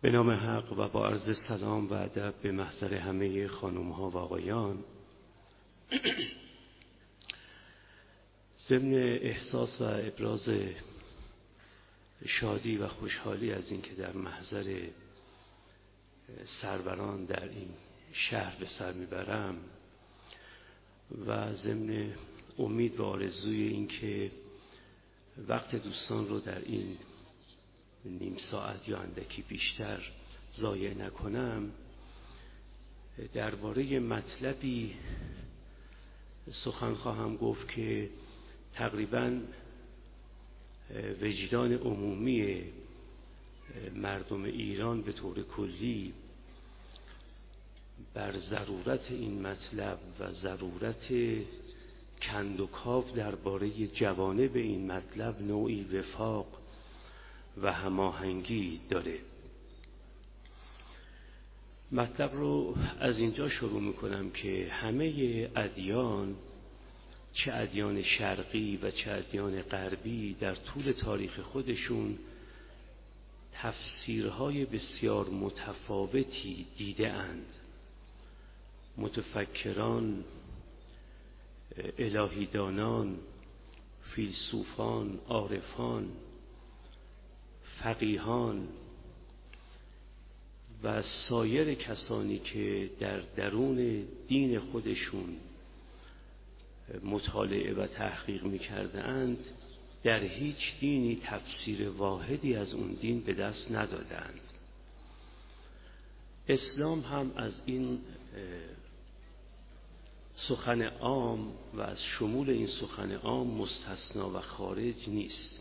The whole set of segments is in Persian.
به نام حق و با عرض سلام و ادب به محضر همه خانم ها و آقایان. ضمن احساس و ابراز شادی و خوشحالی از اینکه در محضر سروران در این شهر به سر می‌برم و ضمن امید و آرزوی اینکه وقت دوستان رو در این نیم ساعت یا اندکی بیشتر ضایع نکنم درباره مطلبی سخن خواهم گفت که تقریبا وجدان عمومی مردم ایران به طور کلی بر ضرورت این مطلب و ضرورت کندوکاو درباره جوانه به این مطلب نوعی وفاق و هماهنگی داره. مطلب رو از اینجا شروع می‌کنم که همه ادیان چه ادیان شرقی و چه ادیان غربی در طول تاریخ خودشون تفسیرهای بسیار متفاوتی دیده اند متفکران الهیدانان فیلسوفان عارفان فقیهان و سایر کسانی که در درون دین خودشون مطالعه و تحقیق می‌کرده اند در هیچ دینی تفسیر واحدی از اون دین به دست ندادند. اسلام هم از این سخن عام و از شمول این سخن عام مستثنا و خارج نیست.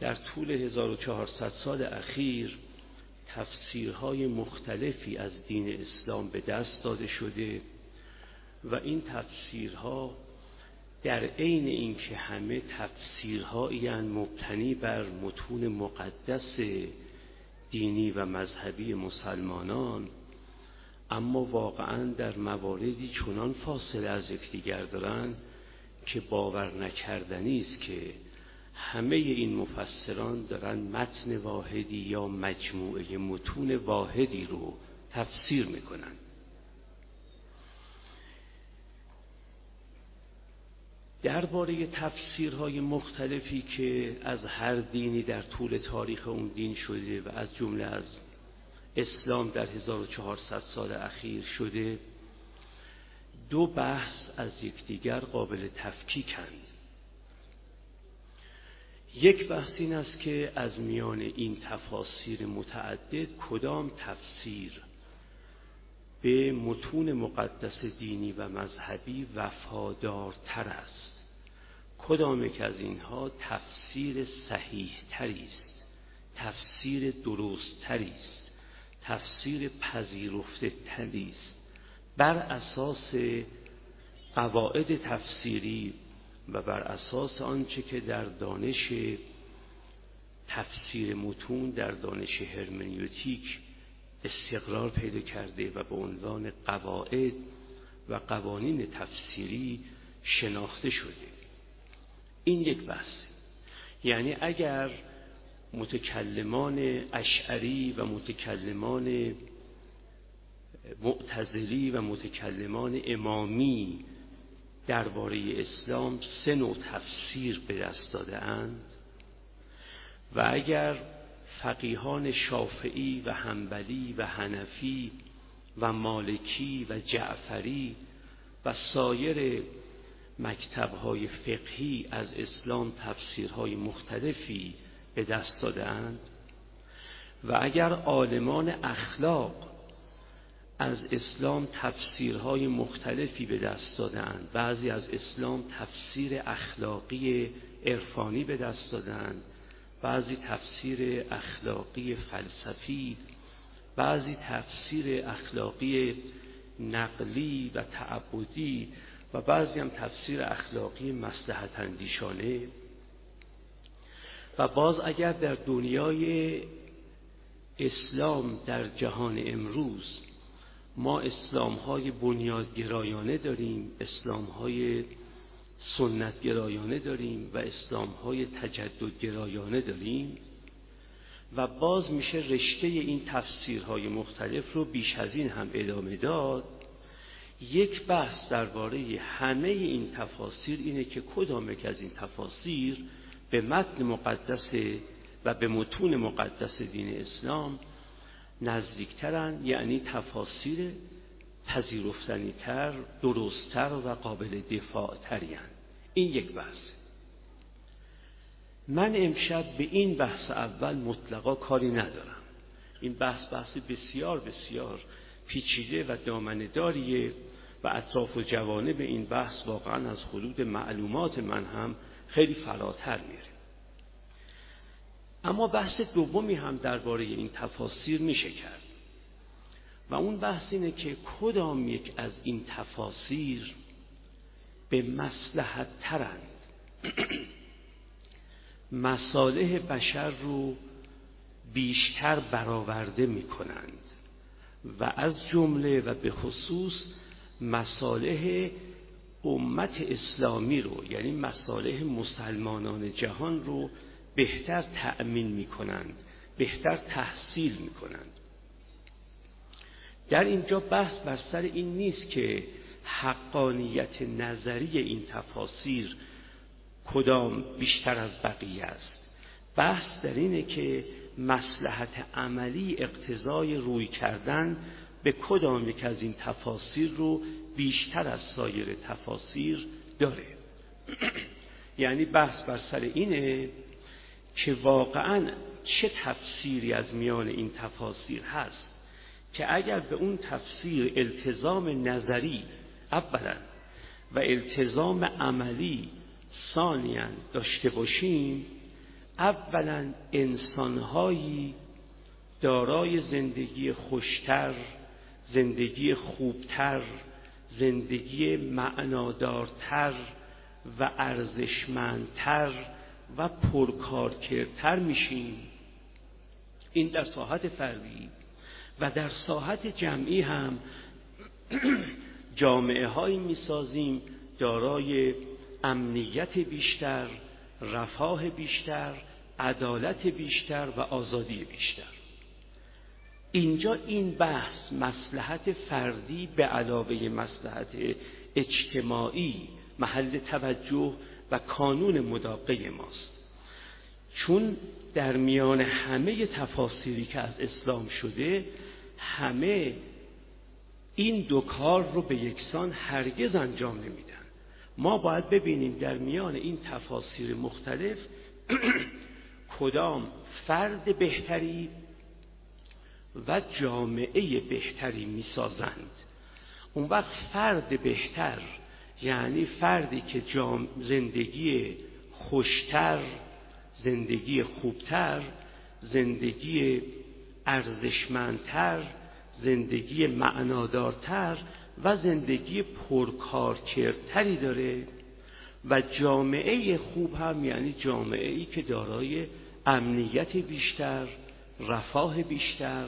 در طول 1400 سال اخیر تفسیرهای مختلفی از دین اسلام به دست داده شده و این تفسیرها در عین اینکه همه تفسیرهایی مبتنی بر متون مقدس دینی و مذهبی مسلمانان اما واقعا در مواردی چنان فاصله از یکدیگر دارند که باور نکردنی است که همه این مفسران دارن متن واحدی یا مجموعه متون واحدی رو تفسیر می‌کنن. درباره تفسیرهای مختلفی که از هر دینی در طول تاریخ اون دین شده و از جمله از اسلام در 1400 سال اخیر شده دو بحث از یکدیگر قابل تفکیکند. یک بحث این است که از میان این تفاسیر متعدد کدام تفسیر به متون مقدس دینی و مذهبی وفادارتر است؟ کدام یک از اینها تفسیر صحیح تری است تفسیر درست تری است تفسیر پذیرفته تری است؟ بر اساس قواعد تفسیری و بر اساس آنچه که در دانش تفسیر متون در دانش هرمنیوتیک استقرار پیدا کرده و به عنوان قواعد و قوانین تفسیری شناخته شده. این یک بحث. یعنی اگر متکلمان اشعری و متکلمان معتزلی و متکلمان امامی درباره اسلام سه نوع تفسیر به دست داده اند و اگر فقیهان شافعی و همبلی و هنفی و مالکی و جعفری و سایر مکتبهای فقهی از اسلام تفسیرهای مختلفی به دست دادند و اگر عالمان اخلاق از اسلام تفسیرهای مختلفی به دست دادند بعضی از اسلام تفسیر اخلاقی عرفانی به دست دادند بعضی تفسیر اخلاقی فلسفی بعضی تفسیر اخلاقی نقلی و تعبدی و بعضی هم تفسیر اخلاقی مسلحت اندیشانه. و باز اگر در دنیای اسلام در جهان امروز ما اسلام های بنیادگرایانه داریم اسلام های سنتگرایانه داریم و اسلام های تجددگرایانه داریم و باز میشه رشته این تفسیرهای مختلف رو بیش از این هم ادامه داد. یک بحث درباره همه این تفاسیر اینه که کدام یک از این تفاسیر به متن مقدس و به متون مقدس دین اسلام نزدیکترن یعنی تفاسیر پذیرفتنیتر درستتر و قابل دفاع ترین این یک بحث. من امشب به این بحث اول مطلقا کاری ندارم. این بحث بحث بسیار بسیار پیچیده و دامنداریه و اطراف و به این بحث واقعا از حدود معلومات من هم خیلی فراتر میره اما بحث دومی هم درباره این تفاسیر میشه کرد. و اون بحث اینه که کدام یک از این تفاسیر به مسلحت ترند. مصالح بشر رو بیشتر برآورده می کنند و از جمله و به خصوص مصالح امت اسلامی رو یعنی مصالح مسلمانان جهان رو بهتر تأمین می کنند بهتر تحصیل می کنند در اینجا بحث بر سر این نیست که حقانیت نظری این تفاسیر کدام بیشتر از بقیه است. بحث در اینه که مسلحت عملی اقتضای روی کردن به کدام یک از این تفاسیر رو بیشتر از سایر تفاسیر داره. یعنی بحث بر سر اینه که واقعا چه تفسیری از میان این تفاسیر هست که اگر به اون تفسیر التزام نظری اولا و التزام عملی ثانیا داشته باشیم اولا انسانهایی دارای زندگی خوشتر زندگی خوبتر زندگی معنادارتر و ارزشمندتر و پرکارکرتر میشیم. این در ساحت فردی و در ساحت جمعی هم جامعه هایی می‌سازیم دارای امنیت بیشتر رفاه بیشتر عدالت بیشتر و آزادی بیشتر. اینجا این بحث مسلحت فردی به علاوه مسلحت اجتماعی محل توجه و کانون مداقه ماست. چون در میان همه تفاسیری که از اسلام شده همه این دو کار رو به یکسان هرگز انجام نمیدن. ما باید ببینیم در میان این تفاسیر مختلف کدام فرد بهتری و جامعه بهتری می‌سازند. اون وقت فرد بهتر یعنی فردی که زندگی خوشتر زندگی خوبتر زندگی ارزشمندتر زندگی معنادارتر و زندگی پرکارکردتری داره و جامعه خوب هم یعنی جامعه ای که دارای امنیت بیشتر رفاه بیشتر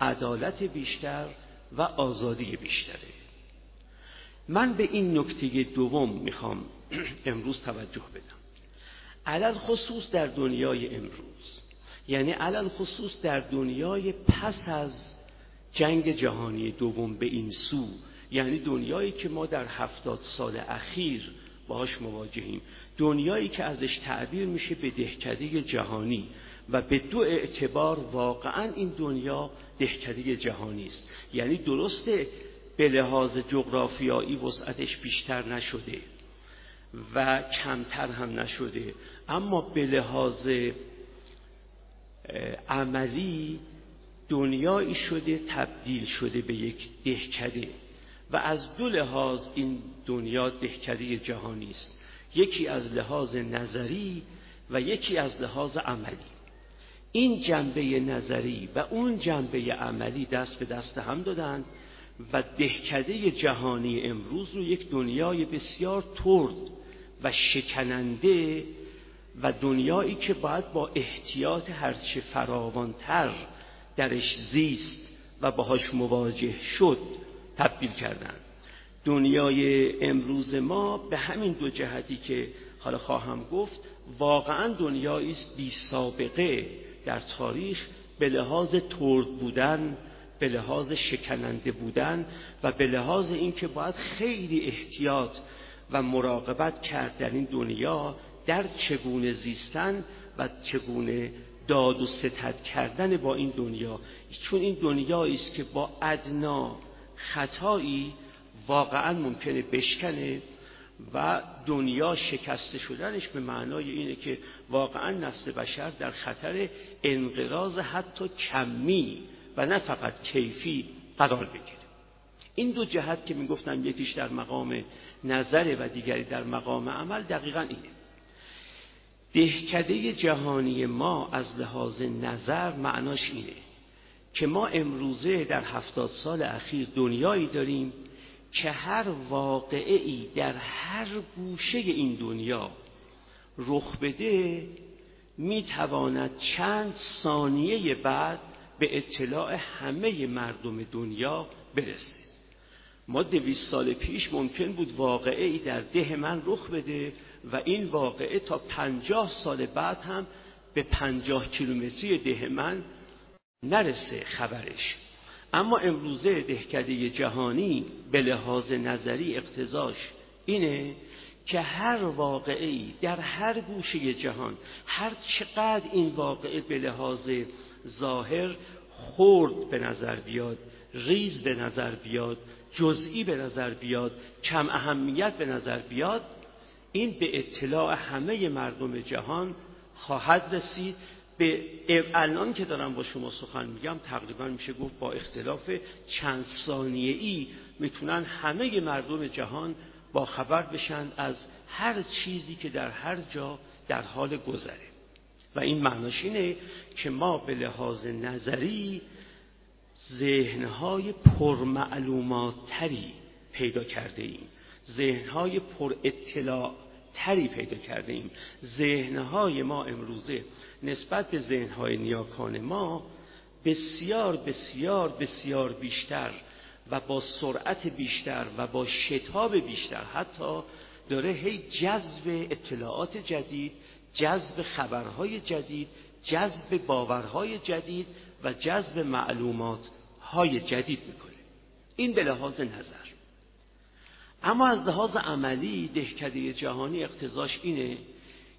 عدالت بیشتر و آزادی بیشتره. من به این نکته دوم می‌خوام امروز توجه بدم. علل خصوص در دنیای امروز یعنی علل خصوص در دنیای پس از جنگ جهانی دوم به این سو یعنی دنیایی که ما در هفتاد سال اخیر باش مواجهیم. دنیایی که ازش تعبیر میشه به دهکده جهانی و به دو اعتبار واقعا این دنیا دهکده جهانی است. یعنی درسته به لحاظ جغرافیایی وسعتش بیشتر نشده و کمتر هم نشده. اما به لحاظ عملی دنیایی شده تبدیل شده به یک دهکده. و از دو لحاظ این دنیا دهکده جهانی است. یکی از لحاظ نظری و یکی از لحاظ عملی. این جنبه نظری و اون جنبه عملی دست به دست هم دادند و دهکده جهانی امروز رو یک دنیای بسیار ترد و شکننده و دنیایی که باید با احتیاط هرچه فراوانتر درش زیست و باهاش مواجه شد تبدیل کردن. دنیای امروز ما به همین دو جهتی که حالا خواهم گفت واقعا دنیایی است بی سابقه. در تاریخ به لحاظ ترد بودن به لحاظ شکننده بودن و به لحاظ اینکه باید خیلی احتیاط و مراقبت کرد در این دنیا در چگونه زیستن و چگونه داد و ستد کردن با این دنیا. چون این دنیایی است که با ادنا خطایی واقعا ممکنه بشکنه و دنیا شکسته شدنش به معنای اینه که واقعا نسل بشر در خطر انقراض حتی کمی. و نه فقط کیفی قرار بگیره. این دو جهت که می‌گفتم یکیش در مقام نظره و دیگری در مقام عمل دقیقا اینه. دهکده جهانی ما از لحاظ نظر معناش اینه که ما امروزه در هفتاد سال اخیر دنیایی داریم که هر واقعه ای در هر گوشه این دنیا رخ بده می‌تواند چند ثانیه بعد به اطلاع همه مردم دنیا برسه. ما دویست سال پیش ممکن بود واقعه در ده من رخ بده و این واقعه تا پنجاه سال بعد هم به پنجاه کیلومتری ده من نرسه خبرش. اما امروزه دهکده جهانی به لحاظ نظری اقتضاش اینه که هر واقعی در هر گوشه جهان هر چقدر این واقعه به لحاظ ظاهر خرد به نظر بیاد ریز به نظر بیاد جزئی به نظر بیاد کم اهمیت به نظر بیاد این به اطلاع همه مردم جهان خواهد رسید. به الان که دارم با شما سخن میگم تقریبا میشه گفت با اختلاف چند ثانیه ای می‌تونن همه مردم جهان با خبر بشن از هر چیزی که در هر جا در حال گذره. و این معناش اینه که ما به لحاظ نظری ذهنهای پرمعلومات تری پیدا کرده ایم. ذهنهای پر اطلاع تری پیدا کرده ایم. ذهنهای ما امروزه نسبت به ذهنهای نیاکان ما بسیار بسیار بسیار بیشتر و با سرعت بیشتر و با شتاب بیشتر حتی داره هی جذب اطلاعات جدید جذب خبرهای جدید جذب باورهای جدید و جذب معلومات های جدید می‌کنه. این به لحاظ نظر. اما از لحاظ عملی دهکده جهانی اقتضاش اینه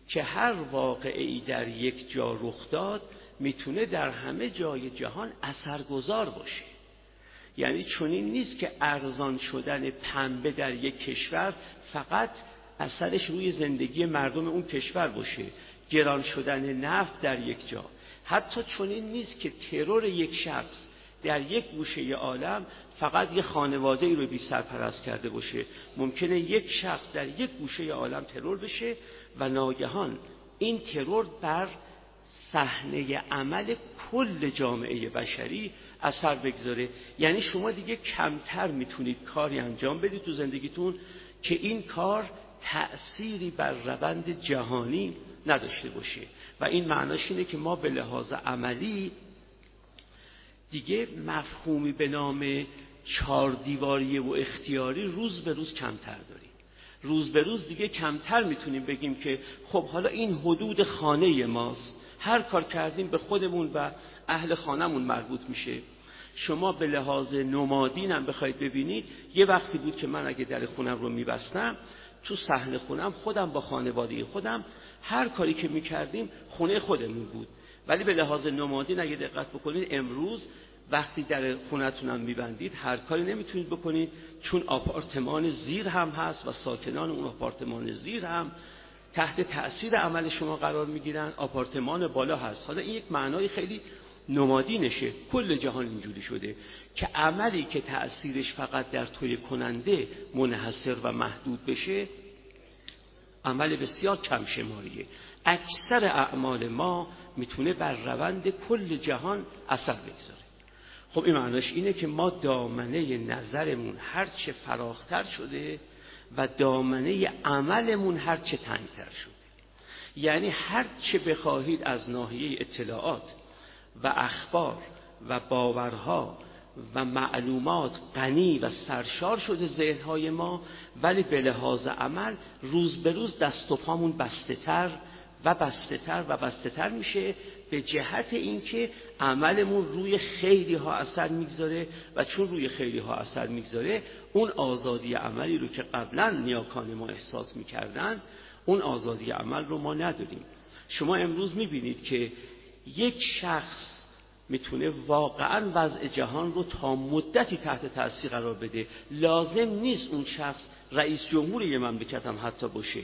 که هر واقعی در یک جا رخ داد می‌تونه در همه جای جهان اثرگذار باشه. یعنی چنین نیست که ارزان شدن پنبه در یک کشور فقط اثرش روی زندگی مردم اون کشور باشه. گران شدن نفت در یک جا. حتی چنین نیست که ترور یک شخص در یک گوشه عالم فقط یه خانواده ای رو بی سرپرست کرده باشه. ممکنه یک شخص در یک گوشه عالم ترور بشه و ناگهان این ترور بر صحنه عمل کل جامعه بشری اثر بگذاره. یعنی شما دیگه کمتر می‌تونید کاری انجام بدید تو زندگیتون که این کار تأثیری بر روند جهانی نداشته باشه. و این معناش اینه که ما به لحاظ عملی دیگه مفهومی به نام چهار دیواری و اختیاری روز به روز کمتر داریم. روز به روز دیگه کمتر می‌تونیم بگیم که خب حالا این حدود خانه ماست. هر کار کردیم به خودمون و اهل خانمون مربوط میشه. شما به لحاظ نمادین هم بخواید ببینید. یه وقتی بود که من اگه در خونم رو میبستم تو صحن خونم خودم با خانواده خودم هر کاری که می‌کردیم خونه خودمون بود. ولی به لحاظ نمادین اگه دقت بکنید امروز وقتی در خونتونم میبندید هر کاری نمی‌تونید بکنید چون آپارتمان زیر هم هست و ساکنان اون آپارتمان زیر هم تحت تأثیر عمل شما قرار می‌گیرن آپارتمان بالا هست. حالا این یک معنای خیلی نمادی نشه. کل جهان اینجوری شده. که عملی که تأثیرش فقط در توی کننده منحصر و محدود بشه عمل بسیار کم شماریه. اکثر اعمال ما می‌تونه بر روند کل جهان اثر بگذاره. خب این معناش اینه که ما دامنه نظرمون هرچه فراختر شده و دامنه عملمون هرچه تنگتر شده. یعنی هرچه بخواهید از ناحیه اطلاعات و اخبار و باورها و معلومات غنی و سرشار شده ذهنهای ما ولی به لحاظ عمل روز به روز دست و پامون بسته تر و بسته تر و بسته تر میشه به جهت اینکه عملمون روی خیلی ها اثر می‌گذاره و چون روی خیلی ها اثر می‌گذاره اون آزادی عملی رو که قبلا نیاکان ما احساس می‌کردن اون آزادی عمل رو ما نداریم. شما امروز می‌بینید که یک شخص می‌تونه واقعا وضع جهان رو تا مدتی تحت تاثیر قرار بده. لازم نیست اون شخص رئیس جمهور یه مملکت هم حتی باشه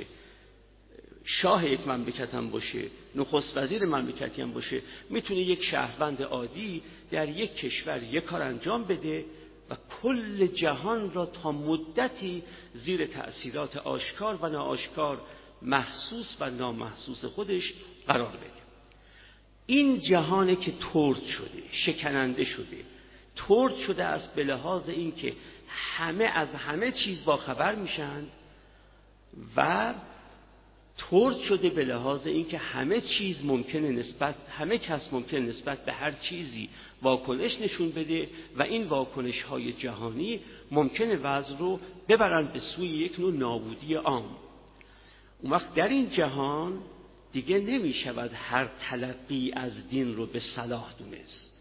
شاه یک مملکت هم باشه نخست وزیر مملکتی هم باشه. می‌تونه یک شهروند عادی در یک کشور یک کار انجام بده و کل جهان را تا مدتی زیر تأثیرات آشکار و ناآشکار محسوس و نامحسوس خودش قرار بده. این جهانی که ترد شده شکننده شده. ترد شده است به لحاظ اینکه همه از همه چیز با خبر میشن و ترد شده به لحاظ اینکه همه چیز ممکنه نسبت همه کس ممکن نسبت به هر چیزی واکنش نشون بده و این واکنش های جهانی ممکنه وضع رو ببرن به سوی یک نوع نابودی عام. اون وقت در این جهان دیگه نمی شود هر تلقی از دین رو به صلاح دونست.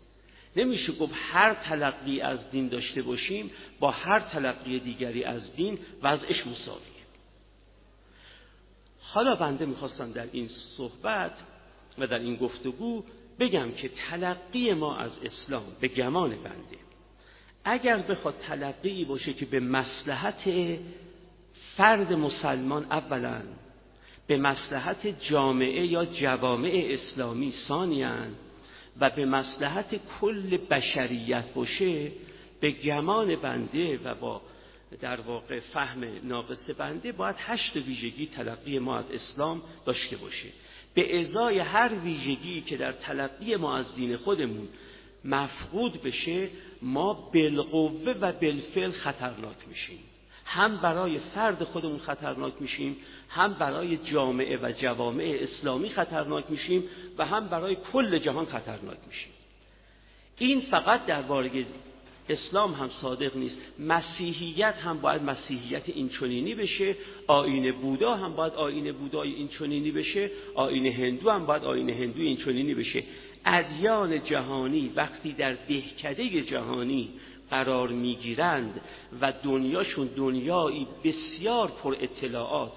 نمیشه گفت هر تلقی از دین داشته باشیم با هر تلقی دیگری از دین وضعش مساویه. حالا بنده می‌خواستم در این صحبت و در این گفتگو بگم که تلقی ما از اسلام به گمان بنده. اگر بخواد تلقی باشه که به مسلحت فرد مسلمان اولا به مسلحت جامعه یا جوامع اسلامی ثانیان و به مسلحت کل بشریت باشه به گمان بنده و با در واقع فهم ناقص بنده باید هشت ویژگی تلقی ما از اسلام داشته باشه. به ازای هر ویژگی که در تلقی ما از دین خودمون مفقود بشه ما بالقوه و بالفعل خطرناک میشیم. هم برای فرد خودمون خطرناک میشیم هم برای جامعه و جوامع اسلامی خطرناک میشیم و هم برای کل جهان خطرناک میشیم. این فقط درباره اسلام هم صادق نیست. مسیحیت هم باید مسیحیت اینچنینی بشه. آین بودا هم باید آین بودای اینچنینی بشه. آین هندو هم باید آین هندو اینچنینی بشه. ادیان جهانی وقتی در دهکده جهانی قرار می‌گیرند و دنیاشون دنیایی بسیار پر اطلاعات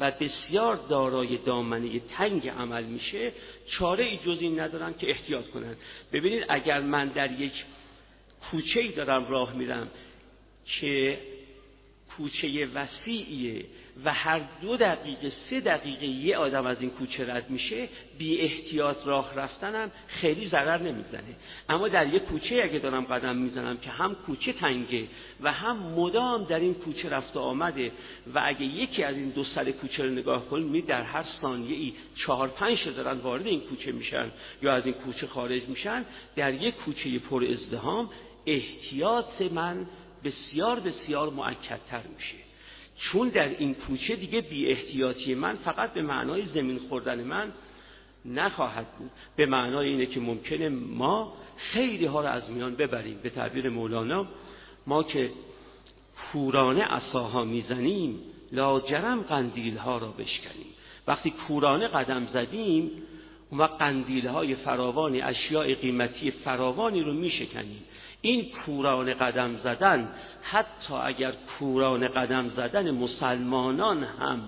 و بسیار دارای دامنه تنگ عمل میشه چاره ای جز این ندارن که احتیاط کنند ببینید اگر من در یک کوچه ای دارم راه میرم که کوچه وسیعیه و هر دو دقیقه سه دقیقه یه آدم از این کوچه رد میشه بی احتیاط راه رفتنم خیلی ضرر نمی‌زنه. اما در یه کوچه اگه دارم قدم می‌زنم که هم کوچه تنگه و هم مدام در این کوچه رفته آمده و اگه یکی از این دو سر کوچه رو نگاه کنید می در هر ثانیه ای چهار پنج دارن وارد این کوچه میشن یا از این کوچه خارج میشن در یک کوچه پر ازدهام احتیاط من بسیار بسیار معکدتر میشه. چون در این کوچه دیگه بی احتیاطی من فقط به معنای زمین خوردن من نخواهد بود. به معنای اینه که ممکنه ما خیلی ها رو از میان ببریم. به تعبیر مولانا ما که کورانه اصاها می‌زنیم لاجرم قندیل ها را بشکنیم. وقتی کورانه قدم زدیم اون وقت قندیل های فراوانی اشیاء قیمتی فراوانی رو میشکنیم. این کوران قدم زدن حتی اگر کوران قدم زدن مسلمانان هم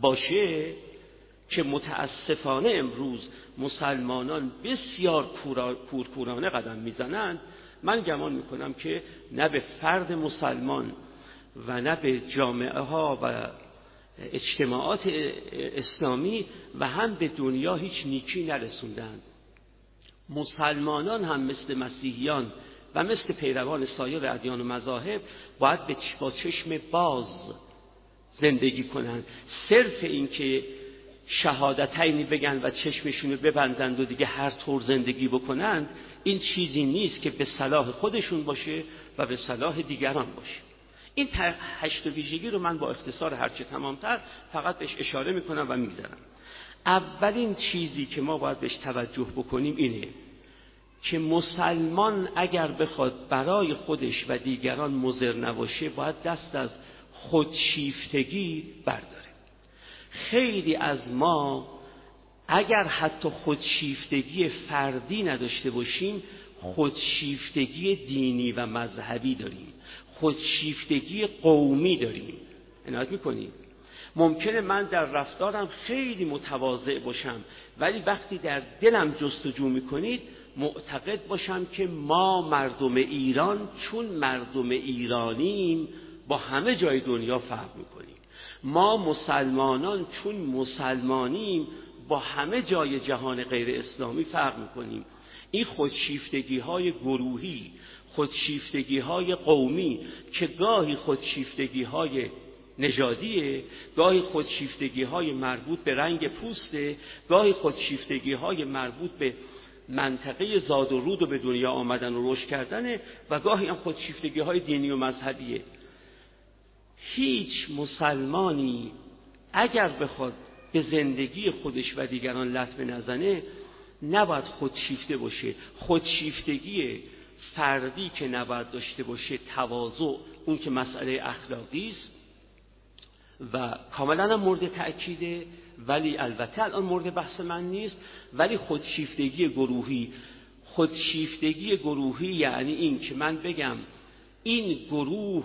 باشه که متاسفانه امروز مسلمانان بسیار کورکورانه قدم می‌زنند من گمان می‌کنم که نه به فرد مسلمان و نه به جامعه ها و اجتماعات اسلامی و هم به دنیا هیچ نیکی نرسوندند. مسلمانان هم مثل مسیحیان و مثل پیروان سایر ادیان و مذاهب باید با چشم باز زندگی کنند. صرف اینکه شهادتینی بگن و چشمشون ببندند و دیگه هر طور زندگی بکنند این چیزی نیست که به صلاح خودشون باشه و به صلاح دیگران باشه. این هشت ویژگی رو من با اختصار هرچه تمامتر فقط بهش اشاره می‌کنم و میگذرم. اولین چیزی که ما باید بهش توجه بکنیم اینه که مسلمان اگر بخواد برای خودش و دیگران مزر نباشه باید دست از خودشیفتگی برداره. خیلی از ما اگر حتی خودشیفتگی فردی نداشته باشیم خودشیفتگی دینی و مذهبی داریم. خودشیفتگی قومی داریم. عنایت می‌کنیم. ممکنه من در رفتارم خیلی متواضع باشم ولی وقتی در دلم جستجو می‌کنید معتقد باشم که ما مردم ایران چون مردم ایرانیم با همه جای دنیا فرق می‌کنیم. ما مسلمانان چون مسلمانیم با همه جای جهان غیر اسلامی فرق می‌کنیم. این خودشیفتگی های گروهی خودشیفتگی های قومی که گاهی خودشیفتگی های نژادیه گاهی خودشیفتگی های مربوط به رنگ پوسته گاهی خودشیفتگی های مربوط به منطقه زاد و رود و به دنیا آمدن و رشد کردنه و گاهی هم خودشیفتگی های دینی و مذهبیه. هیچ مسلمانی اگر بخواد به زندگی خودش و دیگران لطمه نزنه نباید خودشیفته باشه. خودشیفتگی فردی که نباید داشته باشه تواضع اون که مسئله اخلاقی است و کاملا مورد تأکیده. ولی البته الان مورد بحث من نیست ولی خودشیفتگی گروهی خودشیفتگی گروهی یعنی این که من بگم این گروه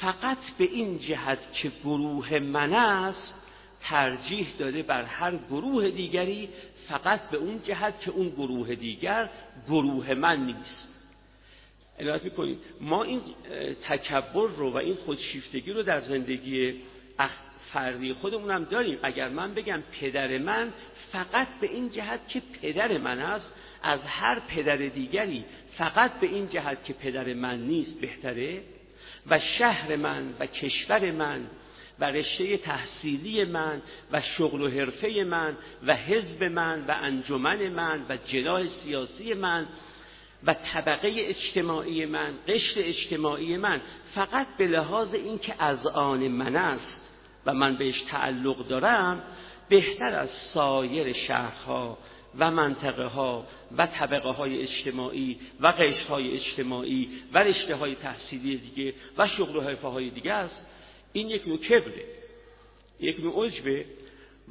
فقط به این جهت که گروه من است ترجیح داده بر هر گروه دیگری فقط به اون جهت که اون گروه دیگر گروه من نیست. عنایت می‌کنید ما این تکبر رو و این خودشیفتگی رو در زندگی فردی خودمون هم داریم. اگر من بگم پدر من فقط به این جهت که پدر من است از هر پدر دیگری فقط به این جهت که پدر من نیست بهتره؟ و شهر من و کشور من و رشته تحصیلی من و شغل و حرفه من و حزب من و انجمن من و جناح سیاسی من و طبقه اجتماعی من قشر اجتماعی من فقط به لحاظ اینکه از آن من است. و من بهش تعلق دارم بهتر از سایر شهرها و منطقه ها و طبقه های اجتماعی و قشر های اجتماعی و رشته های تحصیلی دیگه و شغل و حرفه های دیگه است. این یک نوع کبره یک نوع عجبه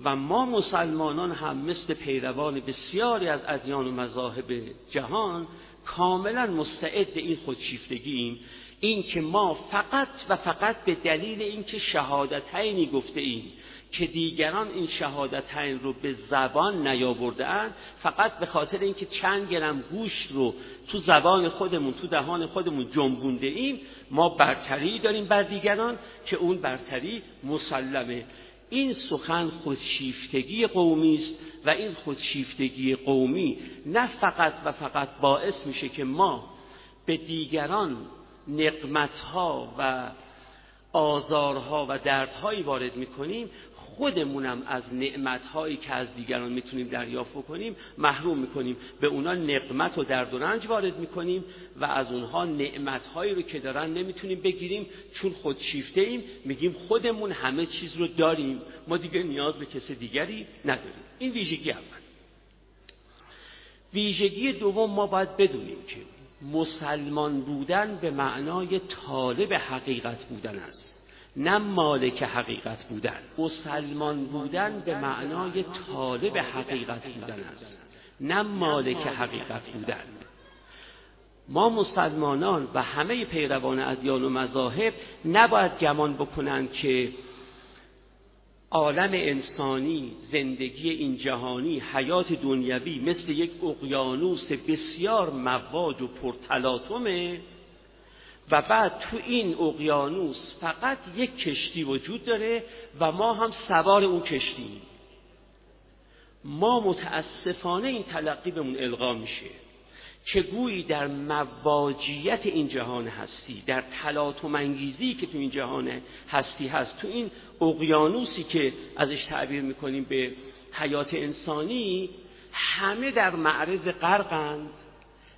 و ما مسلمانان هم مثل پیروان بسیاری از ادیان و مذاهب جهان کاملا مستعد این خودشیفتگییم این که ما فقط و فقط به دلیل اینکه شهادتینی گفته ایم که دیگران این شهادتین رو به زبان نیاوردهاند فقط به خاطر اینکه چند گرم گوشت رو تو زبان خودمون تو دهان خودمون جنبونده ایم ما برتری داریم بر دیگران که اون برتری مسلمه. این سخن خودشیفتگی قومی است و این خودشیفتگی قومی نه فقط و فقط باعث میشه که ما به دیگران نقمتها و آزارها و دردهایی وارد می‌کنیم خودمونم از نعمتهایی که از دیگران می‌تونیم دریافت کنیم محروم می‌کنیم. به اونا نقمت و درد و رنج وارد می‌کنیم و از اونها نعمتهایی رو که دارن نمی‌تونیم بگیریم چون خودشیفته ایم میگیم خودمون همه چیز رو داریم. ما دیگه نیاز به کسی دیگری نداریم. این ویژگی اول. ویژگی دوم ما باید بدونیم که مسلمان بودن به معنای طالب حقیقت بودن است نه مالک حقیقت بودن. مسلمان بودن به معنای طالب حقیقت بودن است نه مالک حقیقت بودن. ما مسلمانان و همه پیروان ادیان و مذاهب نباید گمان بکنند که عالم انسانی زندگی این جهانی حیات دنیوی مثل یک اقیانوس بسیار مواج و پرتلاطمه و بعد تو این اقیانوس فقط یک کشتی وجود داره و ما هم سوار اون کشتی ما متاسفانه این تلقی بهمون القا میشه. که گویی در مواجیت این جهان هستی در تلاط و منگیزی که تو این جهان هستی هست. تو این اقیانوسی که ازش تعبیر می‌کنیم به حیات انسانی همه در معرض غرقند.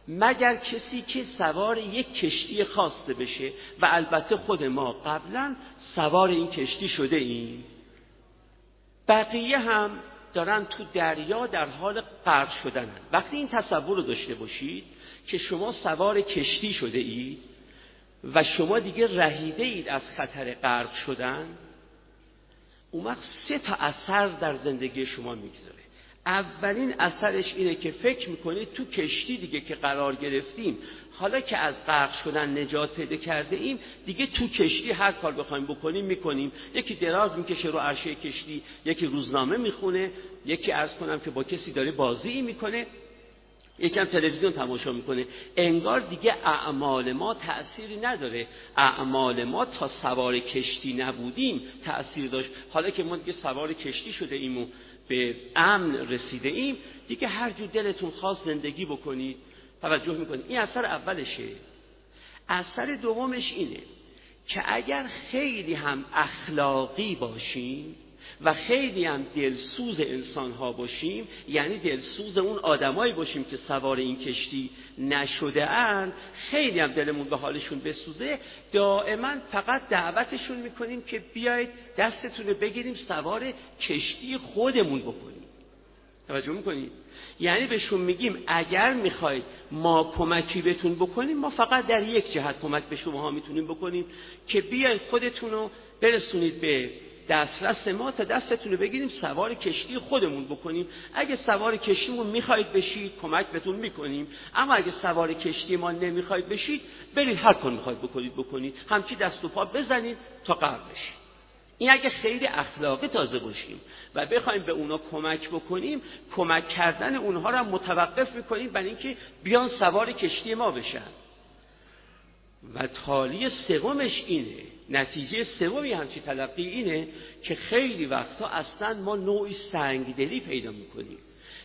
مگر کسی که سوار یک کشتی خاصه بشه و البته خود ما قبلا سوار این کشتی شده ایم؟ بقیه هم دارن تو دریا در حال غرق شدن وقتی این تصور رو داشته باشید که شما سوار کشتی شده اید و شما دیگه رهیده اید از خطر غرق شدن اون وقت سه تا اثر در زندگی شما می‌گذاره. اولین اثرش اینه که فکر می‌کنید تو کشتی دیگه که قرار گرفتیم حالا که از غرق شدن نجات پیدا کرده ایم دیگه تو کشتی هر کار بخوایم بکنیم می‌کنیم. یکی دراز می‌کشه رو عرشه کشتی یکی روزنامه می‌خونه یکی ارز کنم که با کسی داره بازی می‌کنه یکم تلویزیون تماشا می‌کنه. انگار دیگه اعمال ما تأثیری نداره. اعمال ما تا سوار کشتی نبودیم تأثیر داشت. حالا که ما دیگه سوار کشتی شده ایم به امن رسیده ایم دیگه هر جور دلتون خواست زندگی بکنید. توجه می‌کنید. این اثر اولشه. اثر دومش اینه که اگر خیلی هم اخلاقی باشیم و خیلی هم دلسوز انسان ها باشیم یعنی دلسوز اون آدمایی باشیم که سوار این کشتی نشده اند خیلی هم دلمون به حالشون بسوزه. دائما فقط دعوتشون می‌کنیم که بیاید دستتون رو بگیریم سوار کشتی خودمون بکنیم. توجه می‌کنید یعنی بهشون میگیم اگر می‌خواید ما کمکی بهتون بکنیم ما فقط در یک جهت کمک به شما ها می‌تونیم بکنیم که بیاید خودتون رو برسونید به دسترس ما تا دستتون رو بگیریم سوار کشتی خودمون بکنیم. اگه سوار کشتیمون می‌خواید بشید کمک بهتون می‌کنیم. اما اگه سوار کشتی ما نمی‌خواید بشید برید هر کار می‌خواید بکنید بکنید. همچی دست و پا بزنید تا قرب بشید. این اگه خیلی اخلاقی تازه باشیم و بخوایم به اونا کمک بکنیم کمک کردن اونها را متوقف می‌کنیم برای اینکه بیان سوار کشتی ما بشن. و تالی سومش اینه نتیجه سومی همچی تلقی اینه که خیلی وقتا اصلا ما نوعی سنگدلی پیدا می‌کنیم.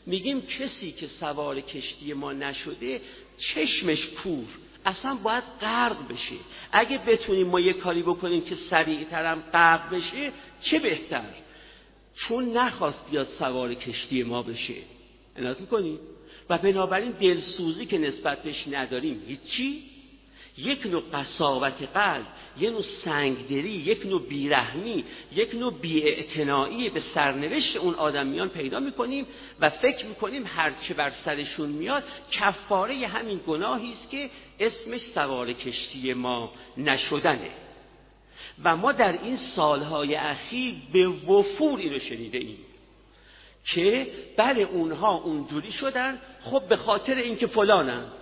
میگیم کسی که سوار کشتی ما نشده چشمش کور. اصلا باید غرق بشه. اگه بتونیم ما یه کاری بکنیم که سریعترم غرق بشه چه بهتر؟ چون نخواست بیاد سوار کشتی ما بشه. انات می‌کنیم و بنابراین دلسوزی که نسبت بهش نداریم هیچی. یک نوع قصاوت قلب یک نوع سنگدری یک نوع بیرحمی یک نوع بیاعتنایی به سرنوشت اون آدمیان پیدا می‌کنیم و فکر می‌کنیم هرچه بر سرشون میاد کفاره همین گناهی است که اسمش سوار کشتی ما نشدنه. و ما در این سالهای اخیر به وفور اینو شنیده ایم که بله اونها اونجوری شدن خب به خاطر اینکه فلانند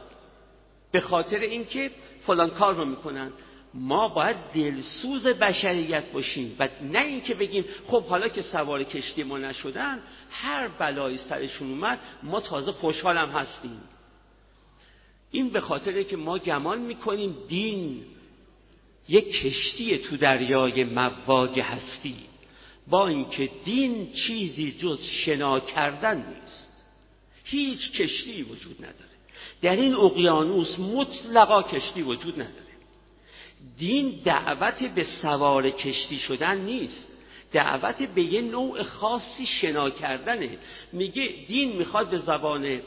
به خاطر اینکه فلان کار رو می‌کنن. ما باید دلسوز بشریت باشیم و نه اینکه بگیم خب حالا که سوار کشتی ما نشدن هر بلایی سرشون اومد ما تازه خوشحالم هستیم. این به خاطر که ما گمان می‌کنیم دین یک کشتی تو دریای مواج هستی. با اینکه دین چیزی جز شنا کردن نیست. هیچ کشتی وجود نداره. در این اقیانوس مطلقا کشتی وجود نداره. دین دعوت به سوار کشتی شدن نیست. دعوت به یه نوع خاصی شنا کردنه. میگه دین می‌خواد به زبان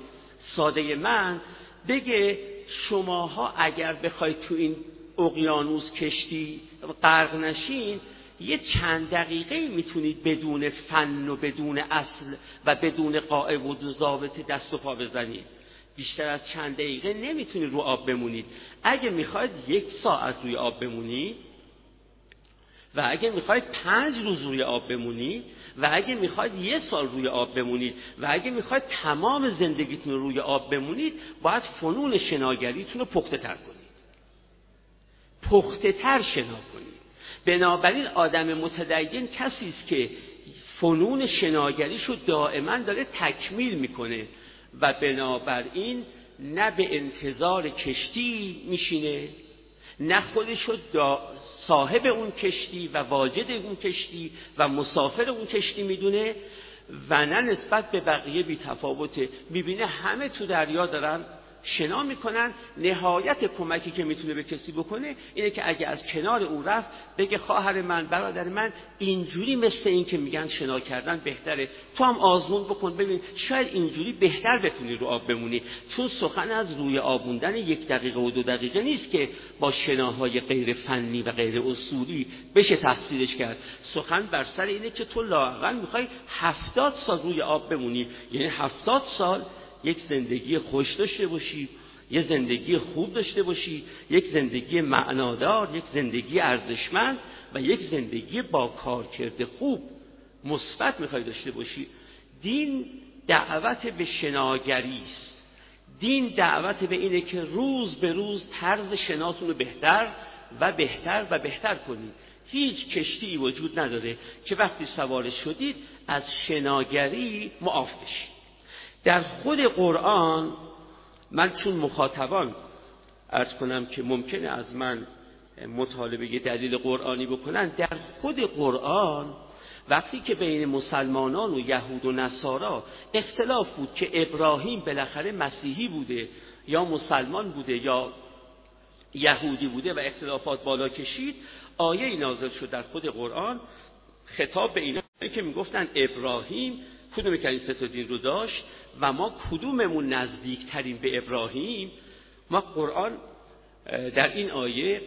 ساده من بگه شماها اگر بخواید تو این اقیانوس کشتی غرق نشین یه چند دقیقه می‌تونید بدون فن و بدون اصل و بدون قائب و ضابط دست و پا بزنید. بیشتر از چند دقیقه نمی‌تونید رو آب بمونید. اگه می‌خواید یک ساعت روی آب بمونید و اگه می‌خواید پنج روز روی آب بمونید و اگه می‌خواید یه سال روی آب بمونید و اگه می‌خواید تمام زندگیتون روی آب بمونید باید فنون شناگریتون رو پخته تر کنید. پخته تر شنا کنید. بنابراین آدم متدین کسی است که فنون شناگریش رو دائما داره تکمیل می‌کنه. و بنابراین نه به انتظار کشتی میشینه نه خودشو صاحب اون کشتی و واجد اون کشتی و مسافر اون کشتی می‌دونه و نه نسبت به بقیه بی تفاوته می‌بینه همه تو دریا دارن شنا می‌کنن. نهایت کمکی که می‌تونه به کسی بکنه اینه که اگه از کنار اون رفت بگه خواهر من برادر من اینجوری مثل این که میگن شنا کردن بهتره. تو هم آزمون بکن. ببین شاید اینجوری بهتر بتونی رو آب بمونی. چون سخن از روی آبوندن یک دقیقه و دو دقیقه نیست که با شناهای غیر فنی و غیر اصولی بشه تحصیلش کرد. سخن بر سر اینه که تو لاقل می‌خوای هفتاد سال روی آب بمونی. یعنی هفتاد سال یک زندگی خوش داشته باشی یک زندگی خوب داشته باشی یک زندگی معنادار یک زندگی ارزشمند و یک زندگی با کارکرد خوب مثبت می‌خوای داشته باشی. دین دعوت به شناگری است. دین دعوت به اینه که روز به روز طرز شناتون رو بهتر و بهتر و بهتر کنید هیچ کشتی وجود نداره که وقتی سوار شدید از شناگری معاف بشید در خود قرآن من چون مخاطبان ارز کنم که ممکنه از من مطالبه دلیل قرآنی بکنن در خود قرآن وقتی که بین مسلمانان و یهود و نصارا اختلاف بود که ابراهیم بالاخره مسیحی بوده یا مسلمان بوده یا یهودی بوده و اختلافات بالا کشید آیه نازل شد در خود قرآن خطاب به اینا که می‌گفتن ابراهیم کدوم که این سه دین رو داشت و ما کدوممون نزدیکترین به ابراهیم؟ ما قرآن در این آیه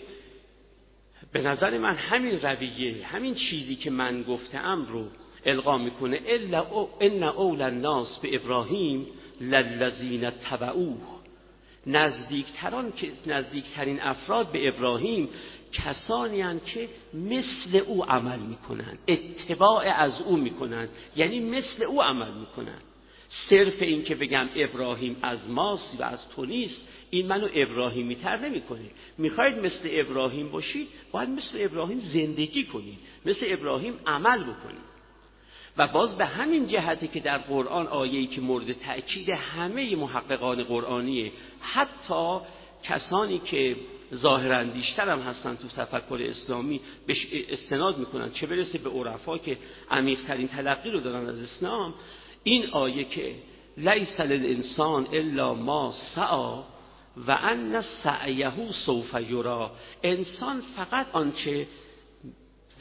به نظر من همین رویه همین چیزی که من گفتم رو القا می‌کنه. الا ان اول الناس به ابراهیم للذین تبعوه. نزدیکتران که نزدیکترین افراد به ابراهیم کسانی هن که مثل او عمل می‌کنن اتباع از او می‌کنن یعنی مثل او عمل می‌کنن. صرف این که بگم ابراهیم از ماست و از تو نیست این منو ابراهیمی تر نمی‌کنه. می‌خواید مثل ابراهیم باشید باید مثل ابراهیم زندگی کنید مثل ابراهیم عمل بکنید. و باز به همین جهتی که در قرآن آیه‌ای که مورد تأکید همه محققان قرآنیه حتی کسانی که ظاهرا بیشتر هم هستن تو تفکر اسلامی بهش استناد می‌کنن. چه برسه به عرفا که عمیقترین تلقی رو دارن از اسلام. این آیه که لیس للانسان الا ما سعا و ان سعیه سوف یرا انسان فقط آنچه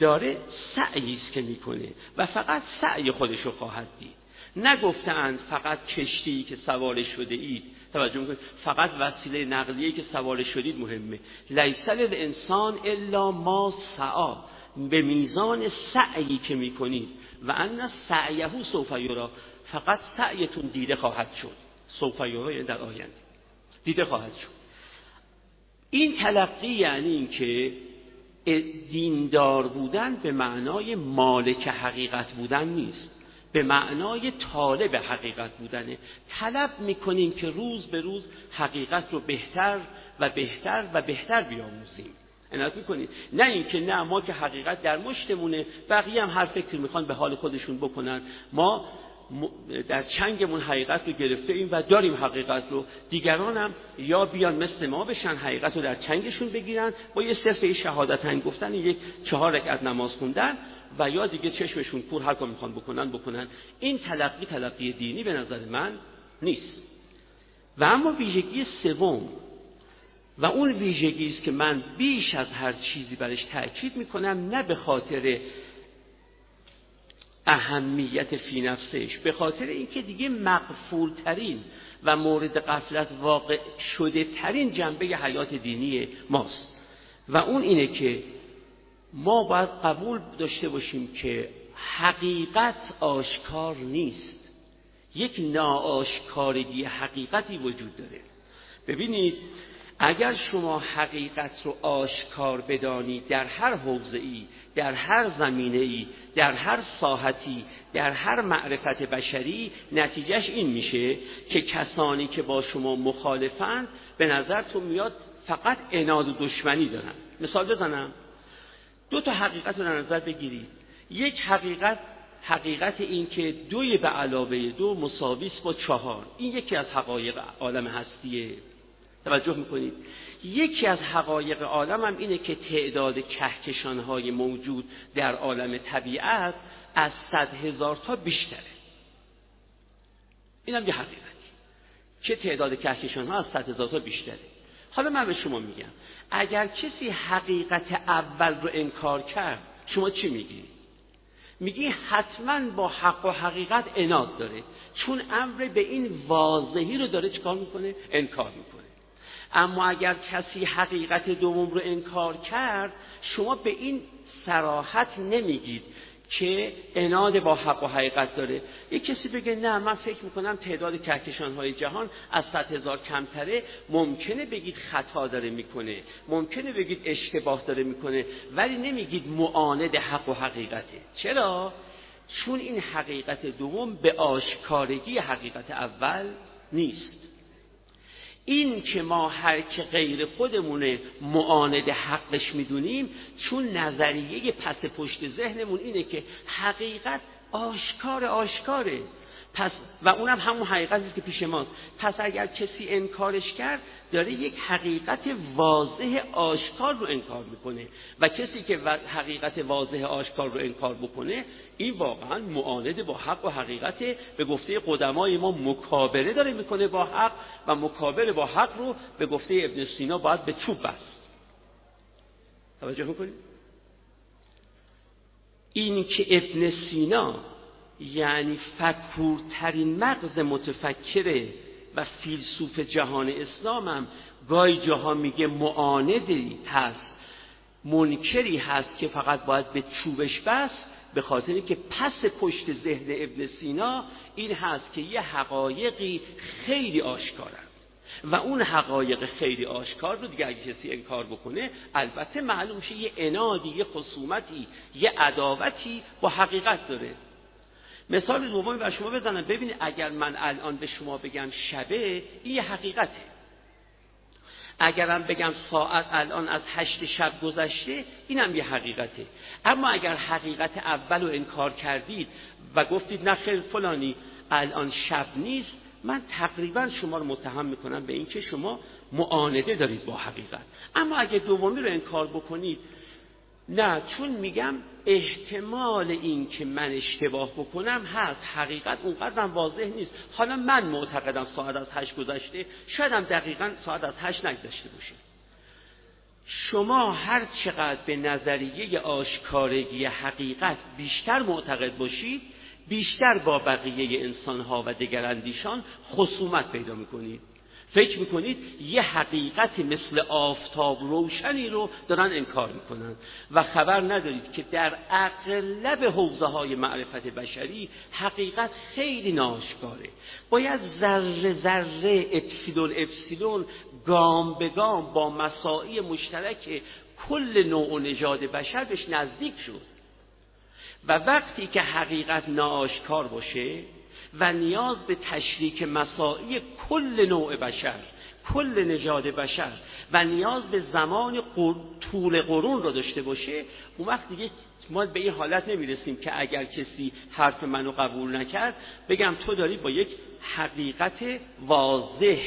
داره سعی است که می‌کنه و فقط سعی خودش رو خواهد دید. نگفتند فقط کشتی که سوار شده اید توجه می‌کنید. فقط وسیله نقلیه که سوار شدید مهمه. لیسل انسان الا ما سعا به میزان سعی که می‌کنید. و ان سعیه سوف یرا. فقط سعیتون دیده خواهد شد. سوف یعنی در آینده. دیده خواهد شد. این تلقی یعنی اینکه دیندار بودن به معنای مالک حقیقت بودن نیست. به معنای طالب حقیقت بودنه. طلب می‌کنیم که روز به روز حقیقت رو بهتر و بهتر و بهتر بیاموزیم. عنایت می‌کنید نه اینکه نه ما که حقیقت در مشتمونه بقیه هم هر فکر می‌خوان به حال خودشون بکنن. ما در چنگمون حقیقت رو گرفته ایم و داریم حقیقت رو. دیگران هم یا بیان مثل ما بشن حقیقت رو در چنگشون بگیرن. با یه صرف شهادت گفتن یک چهار رکعت نماز خوندن. و یا دیگه چشمشون کور هر کار می‌خوان بکنن بکنن. این تلقی تلقی دینی به نظر من نیست. و اما ویژگی سوم و اون ویژگی است که من بیش از هر چیزی برش تاکید می‌کنم نه به خاطر اهمیت فی نفسش به خاطر اینکه دیگه مقفول ترین و مورد قفلت واقع شده ترین جنبه حیات دینی ماست. و اون اینه که ما باید قبول داشته باشیم که حقیقت آشکار نیست. یک ناآشکارگی حقیقتی وجود داره. ببینید اگر شما حقیقت رو آشکار بدانید در هر حوزه ای در هر زمینه ای در هر ساحتی در هر معرفت بشری نتیجهش این میشه که کسانی که با شما مخالفند به نظرتون میاد فقط اناد و دشمنی دارن. مثال بزنم. دو تا حقیقت رو در نظر بگیرید. یک حقیقت حقیقت این که دوی به علاوه دو مساویس با چهار. این یکی از حقایق عالم هستیه. توجه می‌کنید. یکی از حقایق عالم هم اینه که تعداد کهکشانهای موجود در عالم طبیعت از صد هزار تا بیشتره. این هم یه حقیقتی که تعداد کهکشان ها از صد هزار تا بیشتره. حالا من به شما میگم. اگر کسی حقیقت اول رو انکار کرد شما چی میگی؟ میگی حتما با حق و حقیقت اناد داره چون امر به این واضحی رو داره چکار می‌کنه؟ انکار می‌کنه اما اگر کسی حقیقت دوم رو انکار کرد شما به این سراحت نمیگید که اناد با حق و حقیقت داره. یک کسی بگه نه من فکر می‌کنم تعداد کهکشان های جهان از صد هزار کمتره. ممکنه بگید خطا داره می‌کنه. ممکنه بگید اشتباه داره می‌کنه. ولی نمیگید معاند حق و حقیقته. چرا؟ چون این حقیقت دوم به آشکارگی حقیقت اول نیست. این که ما هر که غیر خودمونه معاند حقش می‌دونیم چون نظریه پس پشت ذهنمون اینه که حقیقت آشکار آشکاره. پس و اونم همون حقیقتی است که پیش ماست. پس اگر کسی انکارش کرد داره یک حقیقت واضح آشکار رو انکار می‌کنه. و کسی که حقیقت واضح آشکار رو انکار بکنه این واقعا معانده با حق و حقیقت به گفته قدمای ما مکابره داره می‌کنه با حق و مکابره با حق رو به گفته ابن سینا باید به چوب بست. توجه می‌کنید این که ابن سینا یعنی فکورترین مغز متفکره و فیلسوف جهان اسلام هم گاهی جاها میگه معاندی هست منکری هست که فقط باید به چوبش بس به خاطر که پس پشت ذهن ابن سینا این هست که یه حقایقی خیلی آشکارن. و اون حقایق خیلی آشکار رو دیگه اگه کسی انکار بکنه البته معلوم شه یه انادی یه خصومتی یه عداوتی با حقیقت داره. مثال دومی بر شما بزنم. ببینید اگر من الان به شما بگم شبه این یه حقیقته. اگرم بگم ساعت الان از هشت شب گذشته اینم یه حقیقته. اما اگر حقیقت اول رو انکار کردید و گفتید نه خیلی فلانی الان شب نیست من تقریبا شما رو متهم می‌کنم به اینکه شما معانده دارید با حقیقت. اما اگر دومی رو انکار بکنید نه چون میگم احتمال این که من اشتباه بکنم هست. حقیقت اونقدر واضح نیست. حالا من معتقدم ساعت از هشت گذشته. هم دقیقا ساعت از هشت نگذشته باشه. شما هر چقدر به نظریه آشکارگی حقیقت بیشتر معتقد باشید بیشتر با بقیه انسانها و دگراندیشان خصومت پیدا می‌کنید. فکر می‌کنید یه حقیقت مثل آفتاب روشنی رو دارن انکار می‌کنن و خبر ندارید که در اغلب حوزه های معرفت بشری حقیقت خیلی ناشکاره. باید ذره ذره اپسیلون اپسیلون گام به گام با مساعی مشترک کل نوع و نژاد بشر بهش نزدیک شد. و وقتی که حقیقت ناشکار باشه و نیاز به تشریک مساعی کل نوع بشر کل نژاد بشر و نیاز به زمان طول قرون را داشته باشه اون وقت دیگه ما به این حالت نمی‌رسیم که اگر کسی حرف منو قبول نکرد بگم تو داری با یک حقیقت واضح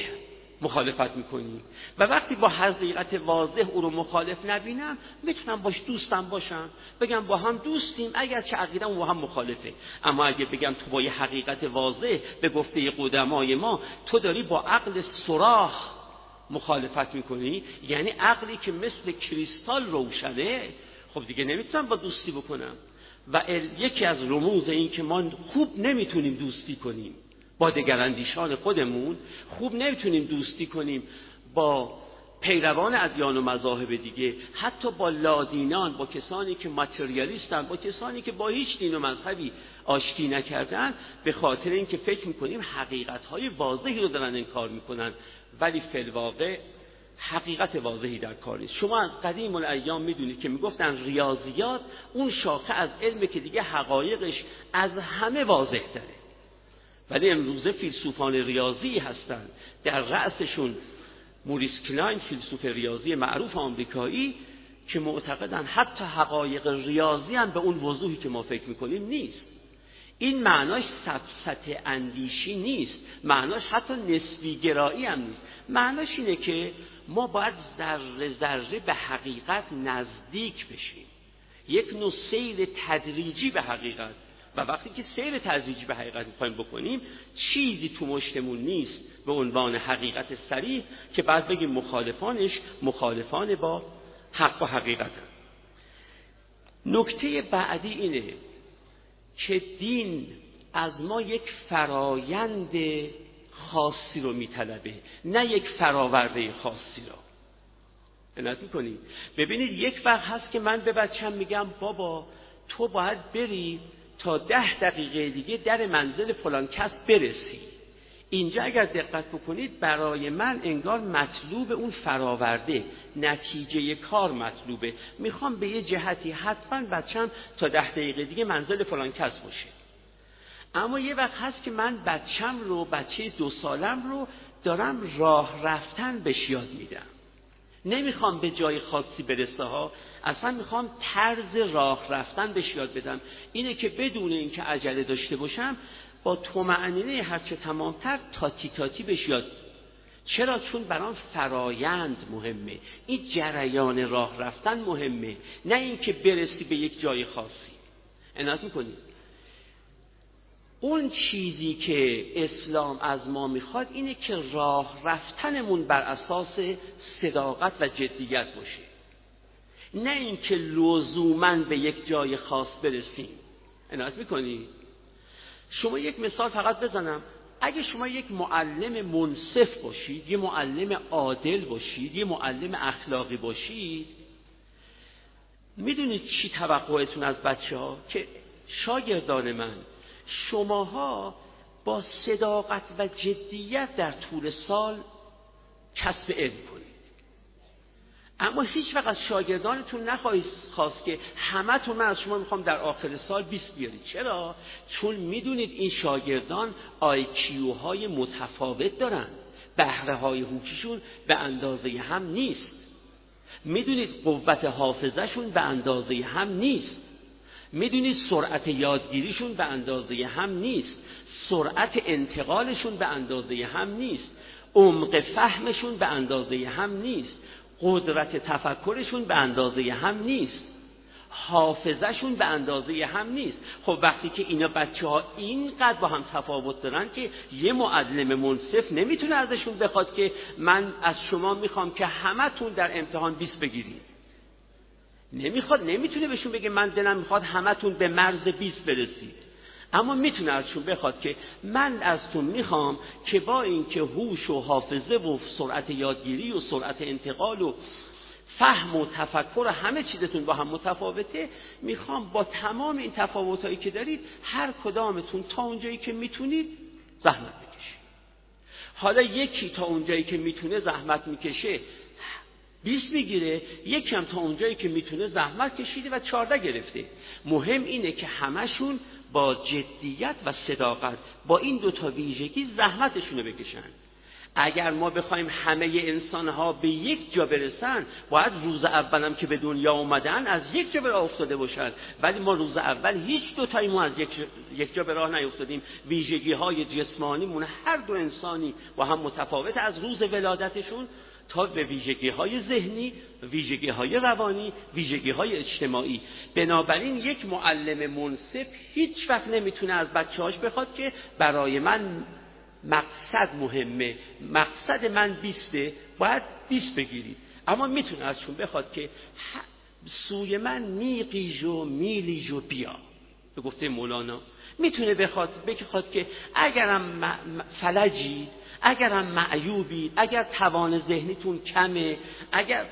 مخالفت می‌کنی. و وقتی با حقیقت واضح او رو مخالف نبینم می‌تونم باش دوستم باشم. بگم با هم دوستیم اگر چه عقیدم با هم مخالفه. اما اگه بگم تو با یه حقیقت واضح به گفته قدمای ما تو داری با عقل سراخ مخالفت می‌کنی. یعنی عقلی که مثل کریستال روشنه خب دیگه نمی‌تونم با دوستی بکنم. و یکی از رموز این که ما خوب نمی‌تونیم دوستی کنیم. با دگراندیشان خودمون خوب نمی‌تونیم دوستی کنیم با پیروان ادیان و مذاهب دیگه حتی با لادینان با کسانی که ماتریالیستن با کسانی که با هیچ دین و مذهبی آشتی نکردن به خاطر اینکه فکر می‌کنیم حقیقت های واضحی رو دارن انکار می‌کنن. ولی فلواقع حقیقت واضحی در کار نیست. شما از قدیم الایام می‌دونید که می‌گفتن ریاضیات اون شاخه از علم که دیگه حقایقش از همه واضح‌تره ولی امروزه فیلسوفان ریاضی هستند. در رأسشون موریس کلاین فیلسوف ریاضی معروف آمریکایی که معتقدن حتی حقایق ریاضی هم به اون وضوحی که ما فکر می‌کنیم نیست. این معناش سفسطه اندیشی نیست. معناش حتی نسبی گرایی هم نیست. معناش اینه که ما باید ذره ذره به حقیقت نزدیک بشیم. یک نوع سیر تدریجی به حقیقت. و وقتی که سیر تدریجی به حقیقت می‌خوایم بکنیم چیزی تو مشتمون نیست به عنوان حقیقت سریع که بعد بگیم مخالفانش مخالفان با حق و حقیقت. نکته بعدی اینه که دین از ما یک فرایند خاصی رو میطلبه نه یک فراورده خاصی رو عنایت کنید ببینید یک وقت هست که من به بچم میگم بابا تو باید بری تا ده دقیقه دیگه در منزل فلان کس برسی. اینجا اگر دقت بکنید برای من انگار مطلوب اون فراورده نتیجه کار مطلوبه. می‌خوام به یه جهتی حتما بچم تا ده دقیقه دیگه منزل فلان کس باشه. اما یه وقت هست که من بچم رو بچه دو سالم رو دارم راه رفتن بهش یاد میدم. نمی‌خوام به جای خاصی برسه ها. اصلا می‌خوام طرز راه رفتن بهش یاد بدم. اینه که بدون اینکه عجله داشته باشم با طمأنینه هرچه تمامتر تاتی تاتی بهش یاد چرا؟ چون برام فرایند مهمه. این جریان راه رفتن مهمه. نه اینکه برسی به یک جای خاصی. عنایت می‌کنید اون چیزی که اسلام از ما می‌خواد اینه که راه رفتنمون بر اساس صداقت و جدیت باشه. نه اینکه لزوما به یک جای خاص برسیم. عنایت می‌کنی؟ شما یک مثال فقط بزنم. اگه شما یک معلم منصف باشید یه معلم عادل باشید یه معلم اخلاقی باشید می‌دونید چی توقعتون از بچه ها که شاگردان من شماها با صداقت و جدیت در طول سال کسب علم کنید. اما هیچ وقت از شاگردانتون نخواهید خواست که همتون من از شما می‌خوام در آخر سال 20 بیارید. چرا؟ چون می‌دونید این شاگردان آیکیو های متفاوت دارن. بهره های هوشیشون به اندازه هم نیست. می‌دونید قوت حافظشون به اندازه هم نیست. می‌دونید سرعت یادگیریشون به اندازه هم نیست. سرعت انتقالشون به اندازه هم نیست. عمق فهمشون به اندازه هم نیست. قدرت تفکرشون به اندازه هم نیست. حافظشون به اندازه هم نیست. خب وقتی که اینا بچه ها اینقدر با هم تفاوت دارن که یه معلم منصف نمی‌تونه ازشون بخواد که من از شما می‌خوام که همتون در امتحان 20 بگیرید. نمی‌خواد نمی‌تونه بهشون بگه من دلم می‌خواد همتون به مرز 20 برسید. اما می‌تونه ازشون بخواد که من ازتون می‌خوام که با اینکه هوش و حافظه و سرعت یادگیری و سرعت انتقال و فهم و تفکر و همه چیزتون با هم متفاوته می‌خوام با تمام این تفاوتهایی که دارید هر کدامتون تا اونجایی که می‌تونید زحمت بکشید. حالا یکی تا اونجایی که می‌تونه زحمت می‌کشه 20 می‌گیره یکم تا اونجایی که می‌تونه زحمت کشیده و 14 گرفته. مهم اینه که همشون با جدیت و صداقت با این دو تا ویژگی زحمتشون رو بکشن. اگر ما بخوایم همه انسان ها به یک جا برسن باید روز اولم که به دنیا اومدن از یک جا به راه افتاده باشن. ولی ما روز اول هیچ دو تایی ما از یک, جا به راه نیفتادیم. ویژگی های جسمانیمون هر دو انسانی با هم متفاوت از روز ولادتشون. تا به ویژگی های ذهنی ویژگی های روانی ویژگی های اجتماعی. بنابراین یک معلم منصف هیچ وقت نمی‌تونه از بچه بخواد که برای من مقصد مهمه. مقصد من بیسته باید بیست بگیرید اما می‌تونه ازشون بخواد که سوی من نیقیج و میلیج و بیا. به گفته مولانا. می‌تونه بخواد بخواد که اگرم فلجید اگرم معیوبید اگر توان ذهنیتون کمه اگر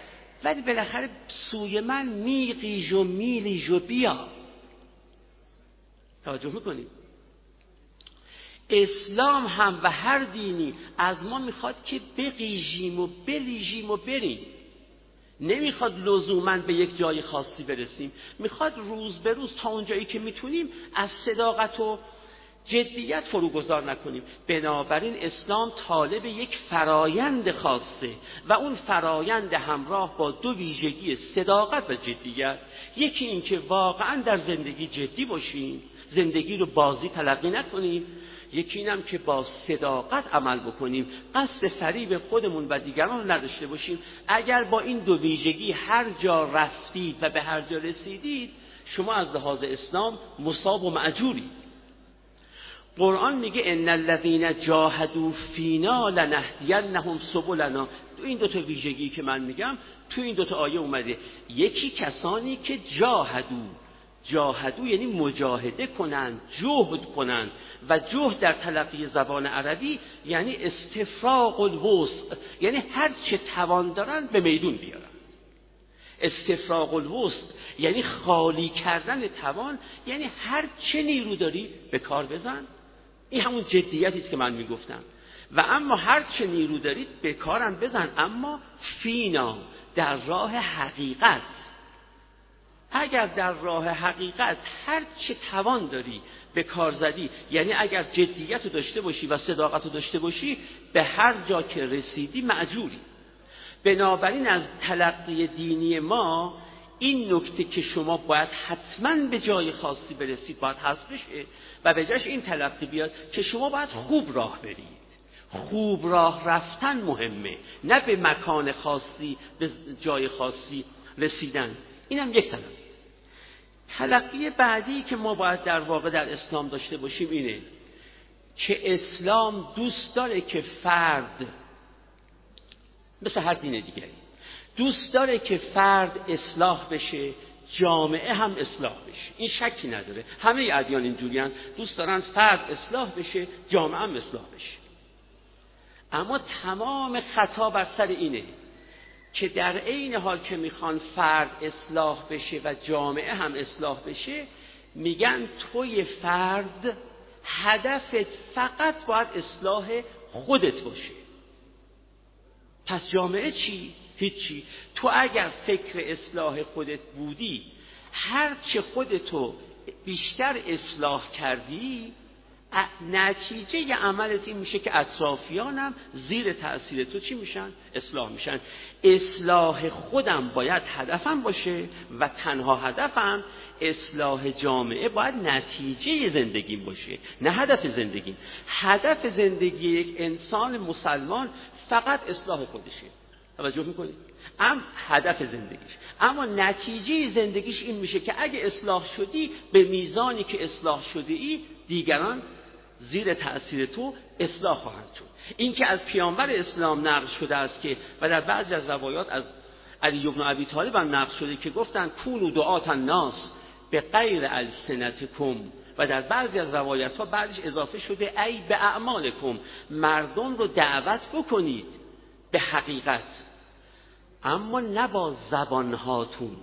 ولی بالاخره سوی من میقیج و میلیج و بیا. توجه می‌کنید اسلام هم و هر دینی از ما می‌خواد که بقیجیم و بلیجیم و بریم. نمی‌خواد لزوما به یک جای خاصی برسیم. می‌خواد روز به روز تا اونجایی که می‌تونیم از صداقت و جدیت فروگذار نکنیم. بنابراین اسلام طالب یک فرایند خاصه و اون فرایند همراه با دو ویژگی صداقت و جدیت. یکی اینکه واقعا در زندگی جدی باشیم زندگی رو بازی تلقی نکنیم. یکی اینم که با صداقت عمل بکنیم قصد فریب خودمون و دیگران نداشته باشیم. اگر با این دو ویژگی هر جا رفتید و به هر جا رسیدید شما از لحاظ اسلام مصاب و معجورید. قرآن میگه ان الذين جاهدوا فینا لنهدینهم سبلنا. تو این دو تا ویژگی که من میگم تو این دو تا آیه اومده. یکی کسانی که جاهدو جاهدو یعنی مجاهده کنند جهد کنند. و جهد در تلقی زبان عربی یعنی استفراغ الوسط یعنی هر چه توان دارن به میدون بیارن. استفراغ الوسط یعنی خالی کردن توان یعنی هر چه نیرو داری به کار بزن. این همون جدیتی است که من می‌گفتم. و اما هر چه نیرو دارید به کارم بزن. اما فینا در راه حقیقت. اگر در راه حقیقت هر چه توان داری به کار زدی یعنی اگر جدیت رو داشته باشی و صداقت رو داشته باشی به هر جا که رسیدی معجوری. بنابراین از تلقی دینی ما این نکته که شما باید حتما به جای خاصی برسید باید حذف بشه و به جاش این تلقی بیاد که شما باید خوب راه برید. خوب راه رفتن مهمه نه به مکان خاصی به جای خاصی رسیدن. اینم یک تلقی تلقی بعدی که ما باید در واقع در اسلام داشته باشیم اینه که اسلام دوست داره که فرد مثل هر دین دیگری دوست داره که فرد اصلاح بشه جامعه هم اصلاح بشه این شکی نداره همه ادیان اینجوریان دوست دارن فرد اصلاح بشه جامعه هم اصلاح بشه. اما تمام خطا بر سر اینه که در عین حال که می‌خوان فرد اصلاح بشه و جامعه هم اصلاح بشه میگن توی فرد هدفت فقط باید اصلاح خودت باشه پس جامعه چی؟ هیچی تو اگر فکر اصلاح خودت بودی هرچه خودتو بیشتر اصلاح کردی نتیجه عملت این میشه که اطرافیانم زیر تأثیر تو چی میشن؟ اصلاح میشن. اصلاح خودم باید هدفم باشه و تنها هدفم اصلاح جامعه باید نتیجه زندگیم باشه نه هدف زندگیم. هدف زندگی یک انسان مسلمان فقط اصلاح خودشه. توجه می‌کنید ام هدف زندگیش. اما نتیجه زندگیش این میشه که اگه اصلاح شدی به میزانی که اصلاح شده ای دیگران زیر تأثیر تو اصلاح خواهند شد. این که از پیامبر اسلام نقل شده است که و در بعضی از روایات از علی ابن ابی طالب هم نقل شده که گفتن کونو دعات الناس به غیر السنتکم. و در بعضی از روایت ها بعدش اضافه شده ای به اعمالکم مردم رو دعوت بکنید به حقیقت. اما نه با زبانهاتون.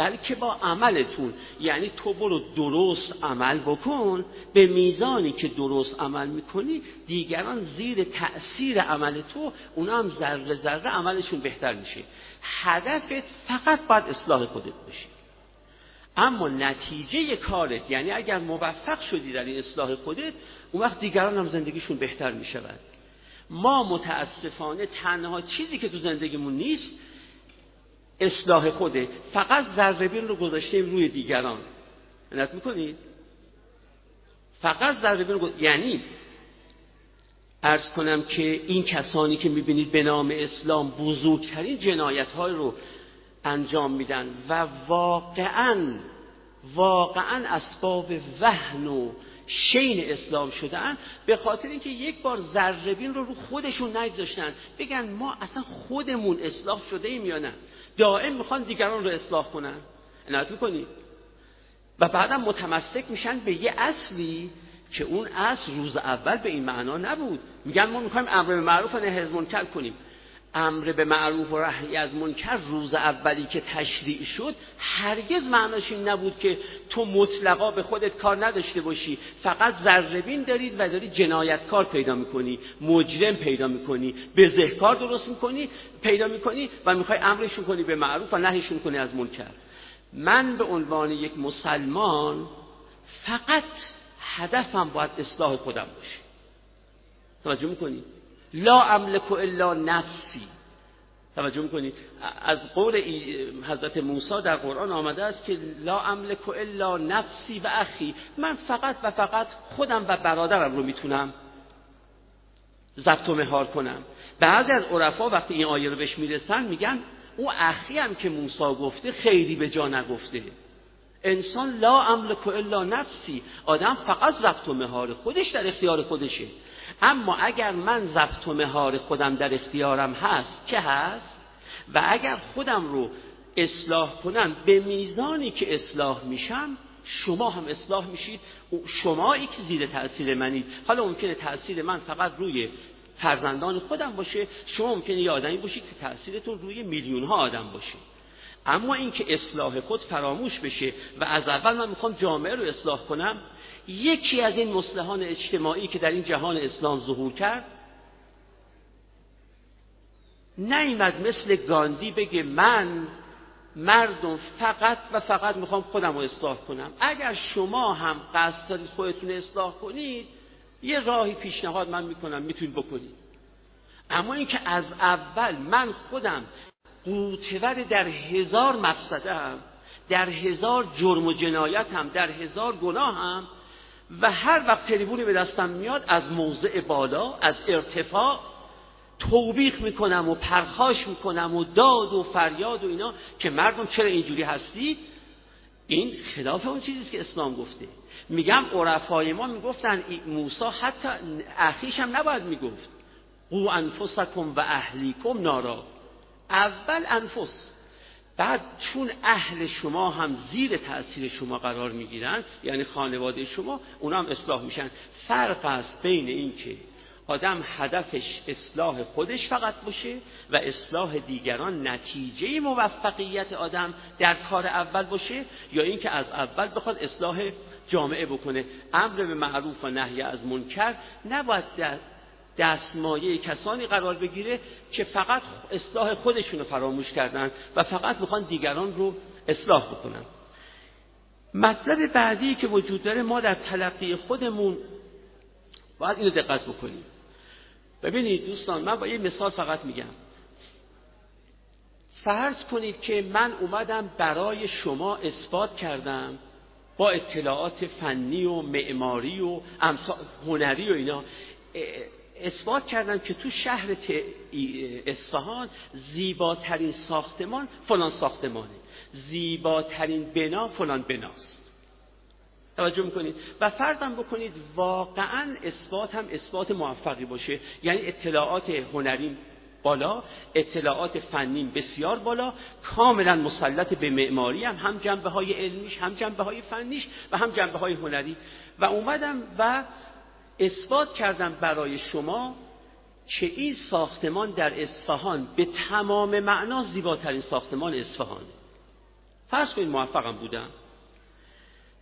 بلکه با عملتون. یعنی تو برو درست عمل بکن به میزانی که درست عمل می‌کنی دیگران زیر تأثیر عمل تو اونا هم ذره ذره عملشون بهتر میشه. هدفت فقط باید اصلاح خودت باشه اما نتیجه کارت یعنی اگر موفق شدی در این اصلاح خودت اون وقت دیگران هم زندگیشون بهتر می‌شود. ما متاسفانه تنها چیزی که تو زندگیمون نیست اصلاح خوده. فقط ذربین رو گذاشتیم روی دیگران. عنایت می‌کنید؟ فقط ذربین رو یعنی ارز کنم که این کسانی که می‌بینید به نام اسلام بزرگترین جنایت های رو انجام میدن و واقعا واقعا اسباب وهن و شین اسلام شدن به خاطر اینکه یک بار ذربین رو رو خودشون نگذاشتن. بگن ما اصلا خودمون اصلاح شده ایم یا نه؟ دائم می‌خوان دیگران رو اصلاح کنن. عنایت می‌کنی. و بعدم متمسک میشن به یه اصلی که اون اصل روز اول به این معنا نبود. میگن ما می‌خوایم امر به معروف و نهی از کنیم. امر به معروف و رهی از منکر روز اولی که تشریع شد هرگز معناش این نبود که تو مطلقا به خودت کار نداشته باشی. فقط ذربین دارید و داری جنایتکار پیدا می‌کنی مجرم پیدا می‌کنی بزهکار درست می‌کنی پیدا می‌کنی و می‌خوای امرشون کنی به معروف و نهیشون کنی از منکر. من به عنوان یک مسلمان فقط هدفم باید اصلاح خودم باشه. توجه می‌کنی؟ لا املک الا نفسی. توجه می‌کنید؟ از قول حضرت موسی در قرآن آمده است که لا املک الا نفسی و اخی. من فقط و فقط خودم و برادرم رو می‌تونم ضبط و مهار کنم. بعضی از عرفا وقتی این آیه رو بهش می‌رسن میگن او اخی هم که موسی گفته خیلی به جا نگفته. انسان لا املک الا نفسی. آدم فقط ضبط و مهار خودش در اختیار خودشه. اما اگر من ضبط و مهار خودم در اختیارم هست که هست؟ و اگر خودم رو اصلاح کنم به میزانی که اصلاح میشم شما هم اصلاح میشید. شمایی که زیر تاثیر منید. حالا ممکنه تاثیر من فقط روی فرزندان خودم باشه شما ممکنه یه آدمی باشید که تاثیرتون روی میلیون ها آدم باشه. اما اینکه اصلاح خود فراموش بشه و از اول من می‌خوام جامعه رو اصلاح کنم یکی از این مصلحان اجتماعی که در این جهان اسلام ظهور کرد نیمد مثل گاندی بگه من مردم فقط و فقط می‌خوام خودم رو اصلاح کنم. اگر شما هم قصد دارید خودتون اصلاح کنید یه راهی پیشنهاد من می‌کنم می‌تونید بکنید. اما اینکه از اول من خودم قوتور در هزار مقصدم در هزار جرم و جنایت هم در هزار گناه هم و هر وقت تریبونی به دستم میاد از موضع بالا از ارتفاع توبیخ می‌کنم و پرخاش می‌کنم و داد و فریاد و اینا که مردم چرا اینجوری هستی؟ این خلاف اون چیزی که اسلام گفته. میگم عرفای ما می‌گفتن موسا حتی اخیش هم نباید می‌گفت. قو انفسکم و اهلیکم نارا. اول انفس. بعد چون اهل شما هم زیر تأثیر شما قرار می‌گیرن یعنی خانواده شما اونا هم اصلاح میشن. فرق است بین این که آدم هدفش اصلاح خودش فقط باشه و اصلاح دیگران نتیجه موفقیت آدم در کار اول باشه یا اینکه از اول بخواد اصلاح جامعه بکنه. امر به معروف و نهی از منکر نباید دستمایه کسانی قرار بگیره که فقط اصلاح خودشون رو فراموش کردن و فقط می‌خوان دیگران رو اصلاح بکنن. مطلب بعدی که وجود داره ما در تلقی خودمون باید اینو دقت بکنیم. ببینید دوستان من با یه مثال فقط میگم. فرض کنید که من اومدم برای شما اثبات کردم با اطلاعات فنی و معماری و هنری و اینا. اثبات کردم که تو شهر اصفهان زیباترین ساختمان فلان ساختمانه. زیباترین بنا فلان بناست. توجه می‌کنید؟ و فرضم بکنید واقعا اثبات هم اثبات موفقی باشه. یعنی اطلاعات هنری بالا اطلاعات فنی بسیار بالا کاملا مسلط به معماری هم هم جنبه های علمیش هم جنبه های فنیش و هم جنبه های هنری. و اومدم و اثبات کردم برای شما که این ساختمان در اصفهان به تمام معنا زیباترین ساختمان اصفهانه. فرض کنید موفقم بودم.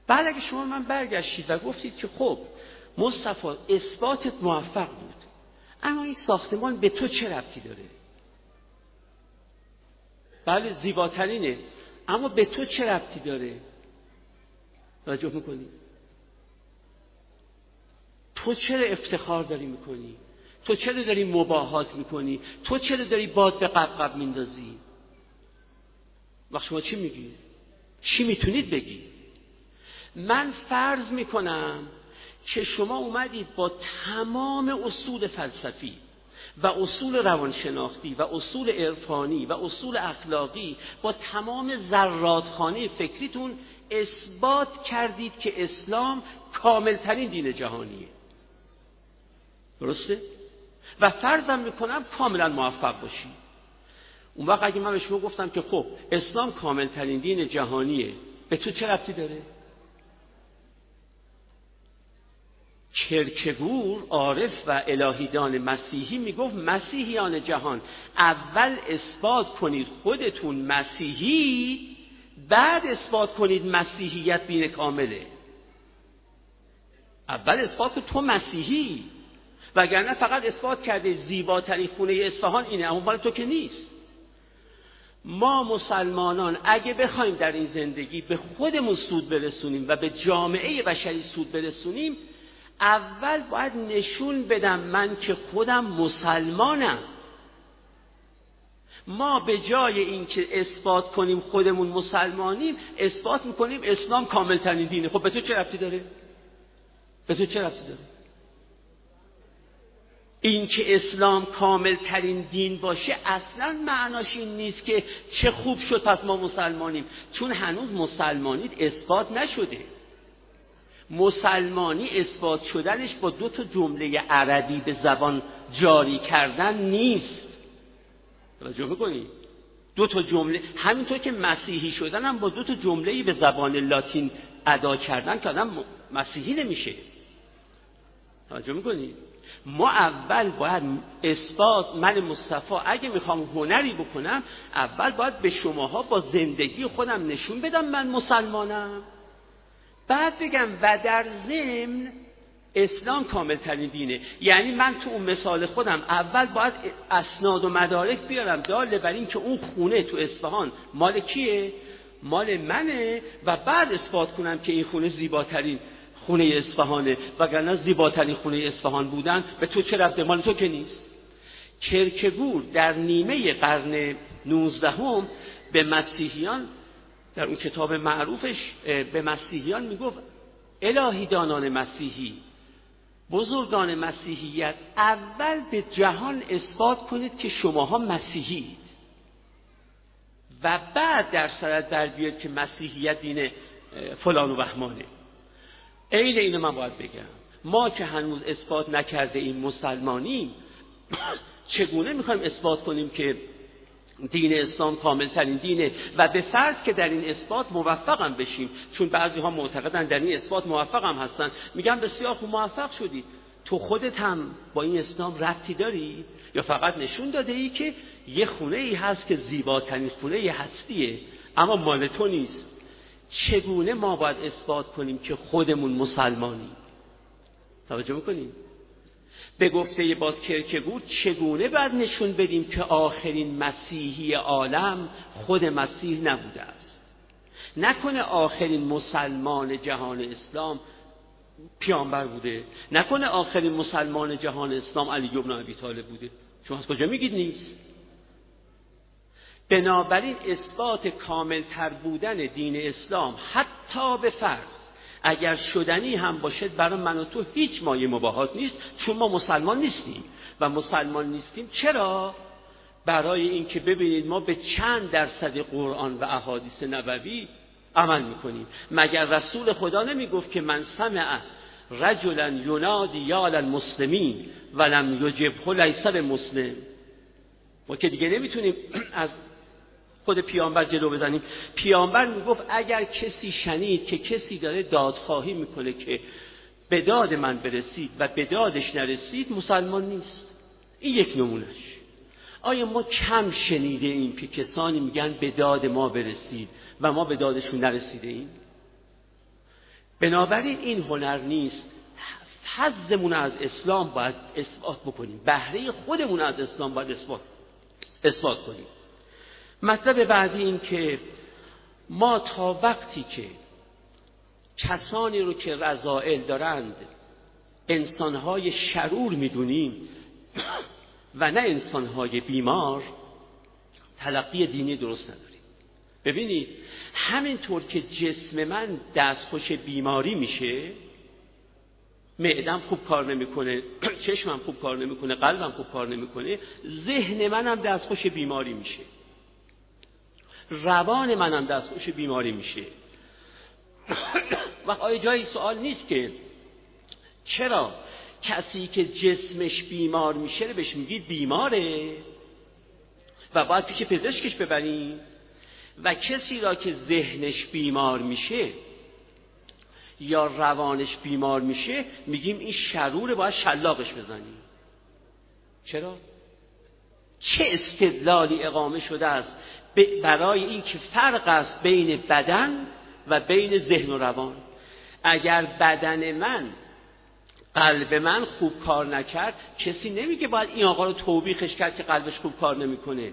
بعد اگه شما من برگشتید و گفتید که خب مصطفی اثباتت موفق بود اما این ساختمان به تو چه ربطی داره؟ بله زیباترینه اما به تو چه ربطی داره؟ توجه می‌کنی. تو چرا افتخار داری می‌کنی؟ تو چرا داری مباهات می‌کنی؟ تو چرا داری باد به قبقب میندازی؟ وقت شما چی میگی؟ چی می‌تونید بگی؟ من فرض می‌کنم که شما اومدید با تمام اصول فلسفی و اصول روانشناختی و اصول عرفانی و اصول اخلاقی با تمام ذراتخانه فکریتون اثبات کردید که اسلام کاملترین دین جهانیه. درسته؟ و فرضم می‌کنم کاملا موفق باشید اون وقت اگه من به شما گفتم که خب اسلام کاملترین دین جهانیه به تو چه رفتی داره؟ کرکگور عارف و الهیدان مسیحی می‌گفت مسیحیان جهان اول اثبات کنید خودتون مسیحی بعد اثبات کنید مسیحیت بین کامله اول اثبات تو مسیحی وگرنه فقط اثبات کرده زیباترین خونه اصفهان اینه اما مال تو که نیست. ما مسلمانان اگه بخوایم در این زندگی به خودمون سود برسونیم و به جامعه بشری سود برسونیم اول باید نشون بدم من که خودم مسلمانم. ما به جای اینکه اثبات کنیم خودمون مسلمانیم اثبات می‌کنیم اسلام کاملترین دینه. خب به تو چه رفتی داره؟ به تو چه رفتی داره؟ این که اسلام کامل ترین دین باشه اصلا معناش این نیست که چه خوب شد پس ما مسلمانیم. چون هنوز مسلمانیت اثبات نشده. مسلمانی اثبات شدنش با دو تا جمله عربی به زبان جاری کردن نیست. توجه می‌کنی؟ دو تا جمله همینطور که مسیحی شدن هم با دو تا جمله به زبان لاتین ادا کردن که آدم مسیحی نمیشه. توجه می‌کنی؟ ما اول باید اثبات من مصطفی اگه می‌خوام هنری بکنم اول باید به شماها با زندگی خودم نشون بدم من مسلمانم. بعد بگم و در ضمن اسلام کامل ترین دینه. یعنی من تو اون مثال خودم اول باید اسناد و مدارک بیارم. داله بر این که اون خونه تو اصفهان مال کیه؟ مال منه و بعد اثبات کنم که این خونه زیباترین خونه اصفهانه وگرنه زیباترین خونه اصفهان بودن به تو چه رفته؟ مال تو که نیست. کرکگور در نیمه قرن نوزدهم به مسیحیان در اون کتاب معروفش به مسیحیان می‌گفت الهی دانان مسیحی بزرگان مسیحیت اول به جهان اثبات کنید که شماها مسیحی و بعد در سرت در بیاد که مسیحیت دین فلان و بهمانه. عین اینو من باید بگم. ما که هنوز اثبات نکرده این مسلمانی چگونه می‌خوایم اثبات کنیم که دین اسلام کامل ترین دینه و به فرض که در این اثبات موفقم بشیم؟ چون بعضی ها معتقدن در این اثبات موفقم هستن. میگن بسیار خوب موفق شدی. تو خودت هم با این اسلام ربطی داری؟ یا فقط نشون داده ای که یه خونه ای هست که زیباترین خونه هستیه اما مال تو نیست. چگونه ما باید اثبات کنیم که خودمون مسلمانیم؟ توجه می‌کنیم به گفته باز کرکگور چگونه باید نشون بدیم که آخرین مسیحی عالم خود مسیح نبوده است؟ نکنه آخرین مسلمان جهان اسلام پیامبر بوده. نکنه آخرین مسلمان جهان اسلام علی بن ابی طالب بوده. شما از کجا میگید نیست؟ بنابراین اثبات کامل تر بودن دین اسلام حتی به فرض اگر شدنی هم باشد برای من و تو هیچ مایه مباهات نیست چون ما مسلمان نیستیم. و مسلمان نیستیم چرا؟ برای اینکه ببینید ما به چند درصد قرآن و احادیث نبوی عمل می‌کنیم. مگر رسول خدا نمی‌گفت که من سمع رجلا ینادی یا المسلمین ولم یجبه لیس مسلم ما که دیگه نمی‌تونیم از خود پیامبر جلو بزنیم. پیامبر می‌گفت اگر کسی شنید که کسی داره دادخواهی می‌کنه که به داد من برسید و به دادش نرسید مسلمان نیست. این یک نمونش آیا ما کم شنیده ایم که کسانی میگن به داد ما برسید و ما به دادشون نرسیده ایم؟ بنابراین این هنر نیست. حزمون از اسلام باید اثبات بکنیم. بهره خودمون از اسلام باید اثبات, اثبات کنیم. مطلب بعدی این که ما تا وقتی که کسانی رو که رضائل دارند انسانهای شرور می‌دونیم و نه انسانهای بیمار تلقی دینی درست نداریم. ببینید همینطور که جسم من دستخوش بیماری میشه معدم خوب کار نمی‌کنه چشمم خوب کار نمی‌کنه قلبم خوب کار نمی‌کنه ذهن منم دستخوش بیماری میشه. روان منم دستخوش بیماری میشه. و آیا جایی سوال نیست که چرا کسی که جسمش بیمار میشه رو بهش میگید بیماره؟ و باید پیش پزشکش ببریم و کسی را که ذهنش بیمار میشه یا روانش بیمار میشه میگیم این شروره باید شلاقش بزنیم چرا؟ چه استدلالی اقامه شده است؟ برای اینکه فرق است بین بدن و بین ذهن و روان. اگر بدن من قلب من خوب کار نکرد کسی نمیگه باید این آقا رو توبیخش کرد که قلبش خوب کار نمی‌کنه.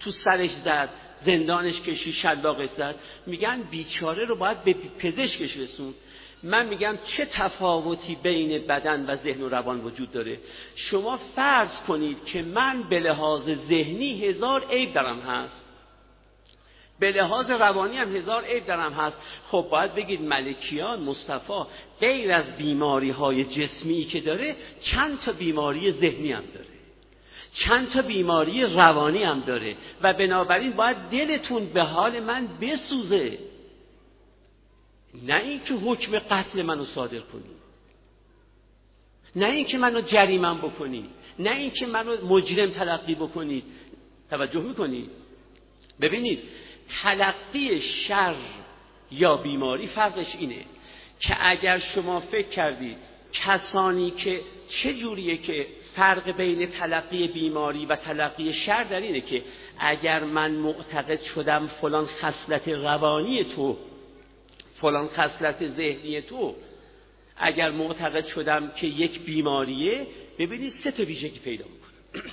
تو سرش زد زندانش کشی شلاقش زد. میگن بیچاره رو باید به پزشکش رسون من میگم چه تفاوتی بین بدن و ذهن و روان وجود داره؟ شما فرض کنید که من به لحاظ ذهنی هزار عیب دارم هست. به لحاظ روانی هم هزار عیب درم هست. خب باید بگید ملکیان مصطفی غیر از بیماری های جسمی که داره چند تا بیماری ذهنی هم داره. چند تا بیماری روانی هم داره. و بنابراین باید دلتون به حال من بسوزه. نه اینکه حکم قتل منو صادر کنید نه اینکه منو جریمم بکنید نه اینکه منو مجرم تلقی بکنید توجه می‌کنید ببینید تلقی شر یا بیماری فرقش اینه که اگر شما فکر کردید کسانی که چه جوریه که فرق بین تلقی بیماری و تلقی شر در اینه که اگر من معتقد شدم فلان خصلت روانی تو فلان خصلت ذهنی تو اگر معتقد شدم که یک بیماریه ببینید سه تا ویژگی پیدا می‌کنه.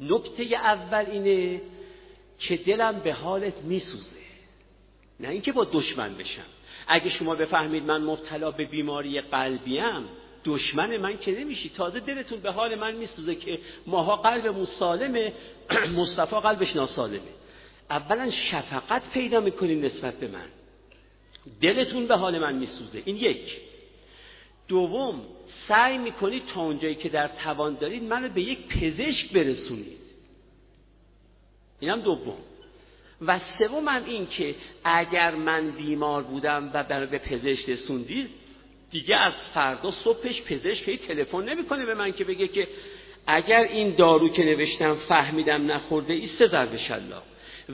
نکته اول اینه که دلم به حالت میسوزه. نه اینکه با دشمن بشم. اگه شما بفهمید من مبتلا به بیماری قلبیم دشمن من که نمیشی. تازه دلتون به حال من میسوزه که ماها قلبمون سالمه مصطفی قلبش ناسالمه. اولا شفقت پیدا می‌کنین نسبت به من. دلتون به حال من میسوزه. این یک. دوم سعی می‌کنید تا اونجایی که در توان دارید منو به یک پزشک برسونید. اینم دوم. و سوم هم این که اگر من بیمار بودم و برای به پزشک رسوندید دیگه از فردا صبحش پزشک تلفن نمی‌کنه به من که بگه که اگر این دارو که نوشتم فهمیدم نخورده ای سه ضربه شلاق.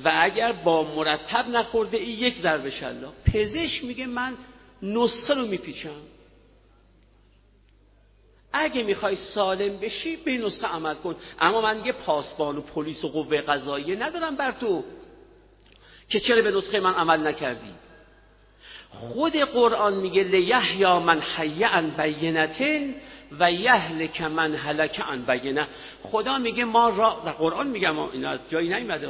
و اگر با مرتب نخورده ای یک ضربه شلاق. پزشک میگه من نسخه رو میپیچم. اگه می‌خوای سالم بشی به نسخه عمل کن. اما من یه پاسبان و پلیس و قوه قضاییه ندارم بر تو. که چرا به نسخه من عمل نکردی؟ خود قرآن میگه لیحیا من حی عن بینتن و یهلک من هلک عن بینه. خدا میگه ما راه قرآن میگه ما این از جایی نیومده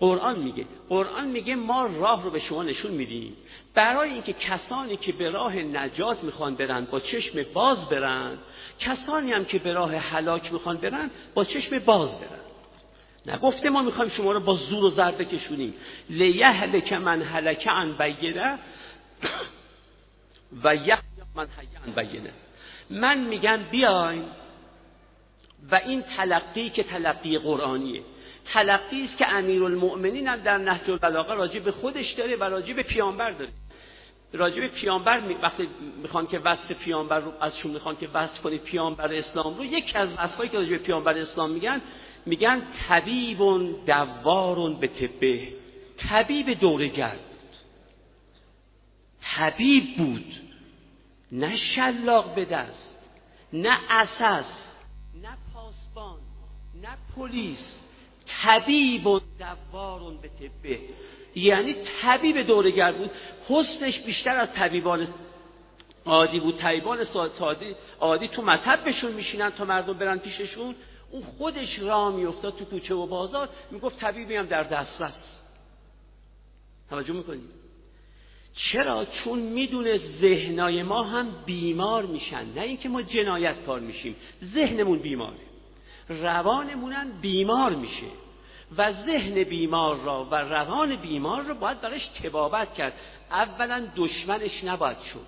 قرآن میگه قرآن میگه ما راه رو به شما نشون میدیم. برای اینکه کسانی که به راه نجات می‌خوان برن با چشم باز برن کسانی هم که به راه هلاک می‌خوان برن با چشم باز برن. نگفته ما می‌خوایم شما رو با زور و کشونیم لیهلک من هلک عن بینه و یحیی من حی عن بینه من میگم بیاین. و این تلقی که تلقی قرآنیه. تلقی است که امیرالمؤمنین هم در نهج البلاغه راجع به خودش داره و راجع به پیامبر داره. راجع به پیامبر وقتی می‌خوان که وصف پیامبر رو ازشون می‌خوان که وصف کنید پیامبر اسلام رو یکی از وصفایی که راجع به پیامبر اسلام میگن میگن طبیب دوارون به طبه طبیب دورگرد بود. طبیب بود. نه شلاق به دست نه اساس نه پاسبان نه پلیس. طبیب و دوارون به طبه یعنی طبیب دورگر بود. حسنش بیشتر از طبیبان عادی بود. طبیبان عادی عادی تو مطب بهشون میشینن تا مردم برن پیششون. اون خودش راه میافتاد تو کوچه و بازار. می‌گفت طبیبی هم در دسترس توجه می‌کنید؟ چرا؟ چون می‌دونه ذهنای ما هم بیمار میشن. نه اینکه ما جنایت کار میشیم. ذهنمون بیماره. روانمونم بیمار میشه. و ذهن بیمار را و روان بیمار را باید برایش تبابت کرد. اولا دشمنش نباید شد.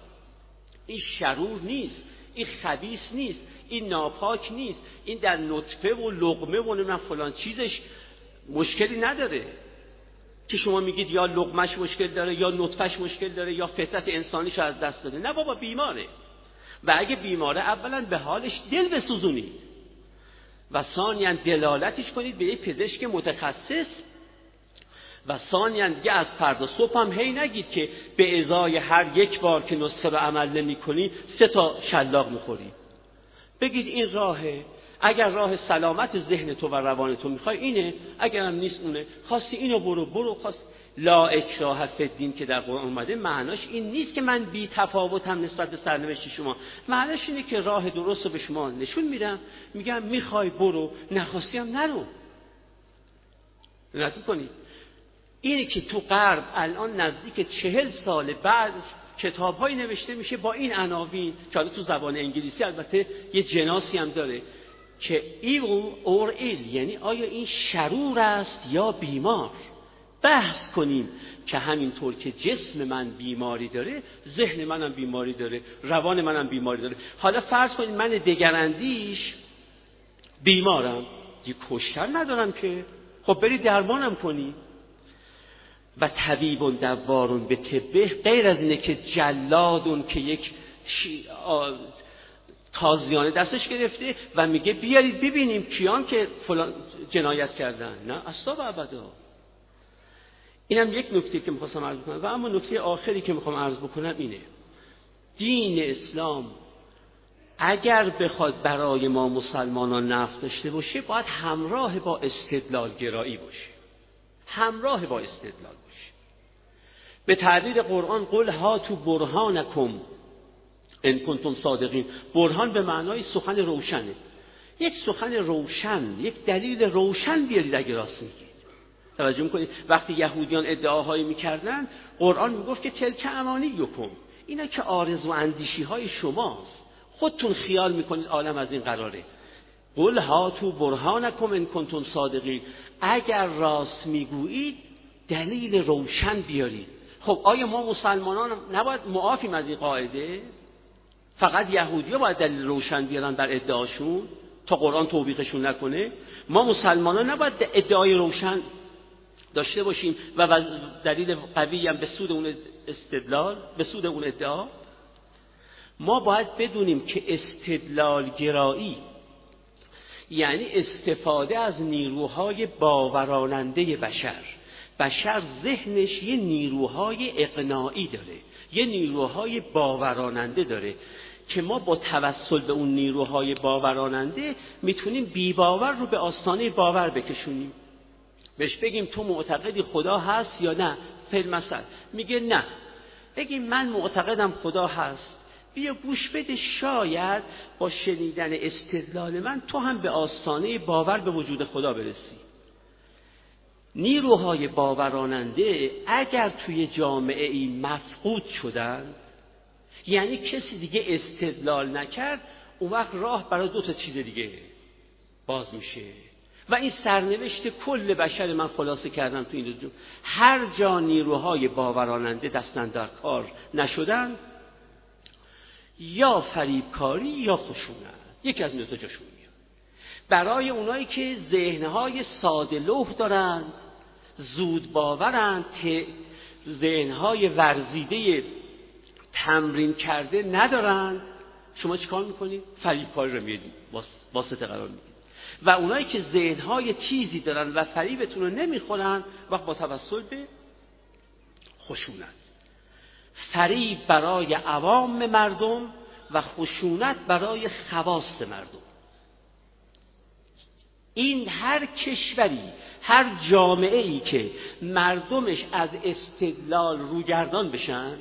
این شرور نیست این خبیس نیست این ناپاک نیست این در نطفه و لغمه و فلان چیزش مشکلی نداره. که شما میگید یا لغمش مشکل داره یا نطفش مشکل داره یا فطرت انسانیش از دست داده. نه بابا بیماره. و اگه بیماره اولا به حالش دل بسوزونید و ثانیا دلالتش کنید به یک پزشک متخصص و ثانیا دیگه از فردا صبح هم هی نگید که به ازای هر یک بار که نسخه رو عمل نمی کنی سه تا شلاق می‌خوری. بگید این راهه اگر راه سلامت ذهن تو و روان تو می‌خوای اینه اگر هم نیست اونه خواستی اینو برو برو خواست لا اکراه فدین که در قرآن اومده معناش این نیست که من بی تفاوتم نسبت به سرنوشت شما. معناش اینه که راه درست رو به شما نشون میدم. میگم می‌خوای برو نخواستی هم نرو. نتو کنید. اینه که تو غرب الان نزدیک چهل سال بعد کتاب نوشته میشه با این عناوین که تو زبان انگلیسی البته یه جناسی هم داره که ایل اور ایل یعنی آیا این شرور است یا بیمار؟ بحث کنیم که همینطور که جسم من بیماری داره ذهن منم بیماری داره روان منم بیماری داره. حالا فرض کنید من دگراندیش بیمارم. یه کشتر ندارم که. خب بری درمانم کنی. و طبیب دوارون به طبه غیر از اینه که جلادون که یک تازیانه دستش گرفته و میگه بیارید ببینیم کیان که فلان جنایت کردن. نه اصلا ابدا. اینم یک نکته که می‌خواستم عرض بکنم. و اما نکته آخری که می‌خوام عرض بکنم اینه. دین اسلام اگر بخواد برای ما مسلمانان نفت داشته باشه باید همراه با استدلال گرایی باشه. همراه با استدلال باشه. به تعبیر قرآن قل ها تو برهانکم ان کنتم صادقین. برهان به معنای سخن روشنه. یک سخن روشن یک دلیل روشن بیارید اگه راست میگید توجه می‌کنید؟ وقتی یهودیان ادعاهایی می‌کردن قرآن می‌گفت که تلک امانی یکم اینا که آرزو اندیشی های شماست. خودتون خیال می‌کنید عالم از این قراره. قل هاتو برهانکم ان کنتم صادقین. اگر راست می‌گویید دلیل روشن بیارید. خب آیا ما مسلمانان نباید معافیم از این قاعده؟ فقط یهودی باید دلیل روشن بیارن در ادعاشون تا قرآن توبیخشون نکنه؟ ما مسلمانان نباید ادعای روشن داشته باشیم و دلیل قوی هم به سود اون استدلال به سود اون ادعا. ما باید بدونیم که استدلال گرایی یعنی استفاده از نیروهای باوراننده بشر. بشر ذهنش یه نیروهای اقناعی داره یه نیروهای باوراننده داره که ما با توسل به اون نیروهای باوراننده می‌تونیم بیباور رو به آستانه باور بکشونیم. بهش بگیم تو معتقدی خدا هست یا نه؟ فیل مثل میگه نه. بگیم من معتقدم خدا هست. بیا گوش بده شاید با شنیدن استدلال من تو هم به آستانه باور به وجود خدا برسی. نیروهای باوراننده اگر توی جامعه ای مفقود شدند یعنی کسی دیگه استدلال نکرد اون وقت راه برای دو تا چیز دیگه باز میشه. و این سرنوشت کل بشر من خلاصه کردم تو این دو هر جا نیروهای باوراننده دستن در کار نشدن یا فریبکاری یا خشونت. یکی از این دو جاشون میاد. برای اونایی که ذهنهای ساده لوح دارند زود باورند ذهنهای ورزیده تمرین کرده ندارند شما چیکار می‌کنید فریبکاری رو می‌دید واسطه قرار می‌دید و اونایی که ذهنهای چیزی دارن و فریبتون رو نمی‌خورن و با توسل به خشونت. فریب برای عوام مردم و خشونت برای خواست مردم. این هر کشوری هر جامعه ای که مردمش از استدلال روگردان بشن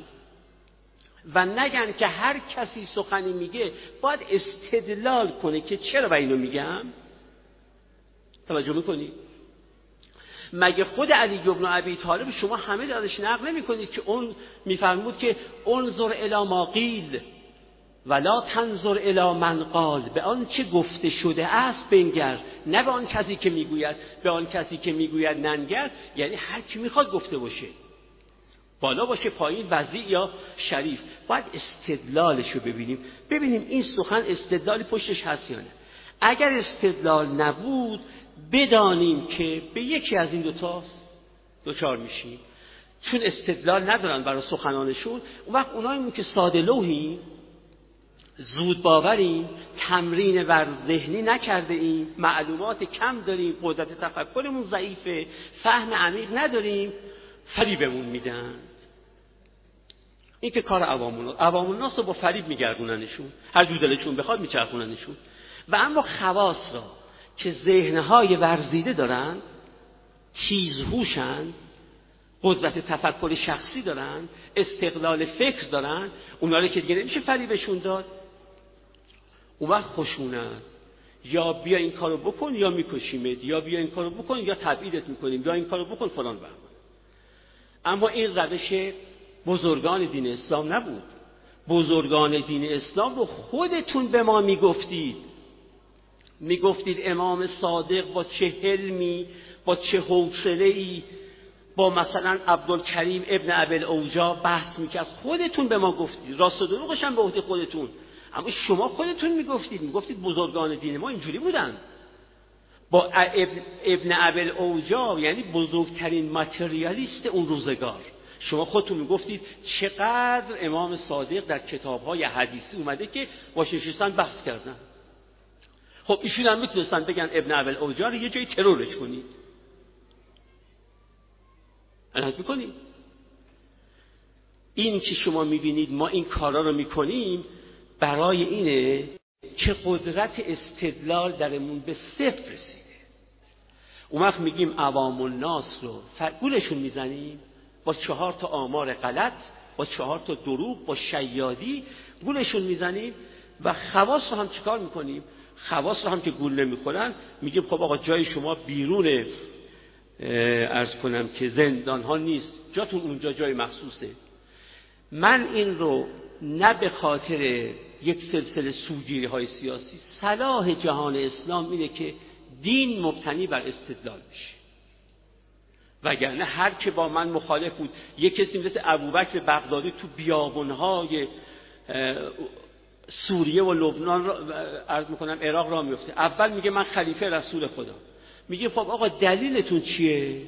و نگن که هر کسی سخنی میگه باید استدلال کنه که چرا و اینو میگم؟ توجه می‌کنی؟ مگه خود علی ابن ابی طالب شما همه ازش نقل نمی‌کنید که اون میفرمود که انظر الی ما قیل ولا تنظر الی من قال. به آن چه گفته شده است بنگر نه به آن کسی که می‌گوید به آن کسی که می‌گوید ننگر. یعنی هر کی می‌خواد گفته باشه. بالا باشه پایین وضیع یا شریف. باید استدلالش رو ببینیم. ببینیم این سخن استدلالی پشتش هست یا نه. اگر استدلال نبود بدانیم که به یکی از این دوتاست دوچار میشیم. چون استدلال ندارن برای سخنانشون اون وقت اونایی که ساده لوحیم زود باوریم تمرین ور ذهنی نکرده ایم معلومات کم داریم قدرت تفکرمون ضعیفه فهم عمیق نداریم فریبمون میدن. این که کار عوام عوام الناس رو با فریب میگردوننشون هر جو دلشون بخواد میچرخوننشون. و اما خواص را که ذهنهای ورزیده دارن تیزهوشن قدرت تفکر شخصی دارن استقلال فکر دارن اونا رو که دیگه نمیشه فریبشون داد. اون وقت خشونت یا بیا این کارو بکن یا میکشیمت یا بیا این کارو بکن یا تبعیدت می‌کنیم یا این کارو بکن فلان بهمان اما این روش بزرگان دین اسلام نبود. بزرگان دین اسلام رو خودتون به ما می‌گفتید. می‌گفتید امام صادق با چه حلمی با چه حوصله با مثلا عبدالکریم ابن ابل اوجا بحث می‌کرد. خودتون به ما گفتید. راست و دروغش هم به عهده خودتون. اما شما خودتون می‌گفتید. می‌گفتید بزرگان دین ما اینجوری بودن. با ابن, ابن ابل اوجا یعنی بزرگترین ماتریالیست اون روزگار. شما خودتون می‌گفتید چقدر امام صادق در کتابهای حدیثی اومده که با شیشستان بحث کردن. خب ایشون هم می‌تونستن بگن ابن اول اوجا رو یه جایی ترورش کنید عنایت می‌کنید این که شما می‌بینید ما این کارا رو می‌کنیم برای اینه که قدرت استدلال درمون به صفر رسیده. اون وقت میگیم عوام الناس رو گولشون می‌زنیم با چهار تا آمار غلط با چهار تا دروغ با شیادی گولشون می‌زنیم و خواص رو هم چیکار می‌کنیم؟ خواص رو هم که گول نمی‌خورن میگیم خب آقا جای شما بیرون ارز کنم که زندان ها نیست. جاتون اونجا جای مخصوصه. من این رو نه به خاطر یک سلسله سوگیری های سیاسی صلاح جهان اسلام اینه که دین مبتنی بر استدلال بشه وگرنه هر که با من مخالف بود یک کسی مثل ابوبکر بغدادی تو بیابونهای سوریه و لبنان را عرض می‌کنم عراق را میفته اول میگه من خلیفه رسول خدا. میگه خب آقا دلیلتون چیه؟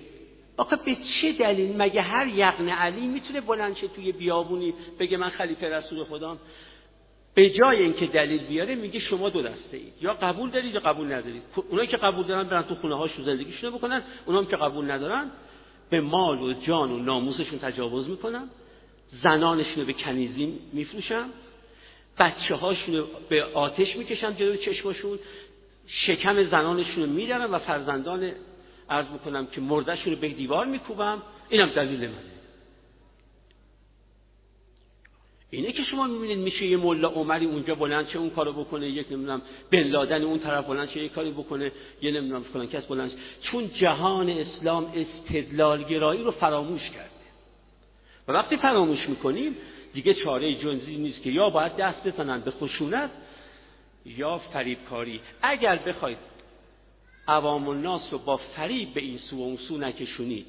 آقا به چه دلیل؟ مگه هر یقن علی می‌تونه بلند شه توی بیابونی بگه من خلیفه رسول خدا به جای اینکه دلیل بیاره میگه شما دو دسته اید. یا قبول دارید یا قبول ندارید. اونایی که قبول دارن برن تو خونه هاشون زندگیشون بکنن. اونام که قبول ندارن به مال و جان و ناموسشون تجاوز می‌کنن. زنانشون رو به کنیزی میفروشن. بچه هاشون به آتش می‌کشن جلوی چشماشون شکم زنانشون رو و فرزندان عرض می‌کنم که مردشون رو به دیوار میکوبم. اینم دلیل منه. اینه که شما می‌بینید میشه یه ملا عمری اونجا بلند چه اون کارو بکنه یک نمی‌دونم بن لادن اون طرف بلند چه یه کاری بکنه یه نمی‌دونم فلان کس بلند چون جهان اسلام استدلال گرایی رو فراموش کرده. و وقتی فراموش می‌کنیم دیگه چاره جنزی نیست که یا باید دست بزنن به خشونت یا فریبکاری. اگر بخواید عوام الناس رو با فریب به این سو و اون سو نکشونید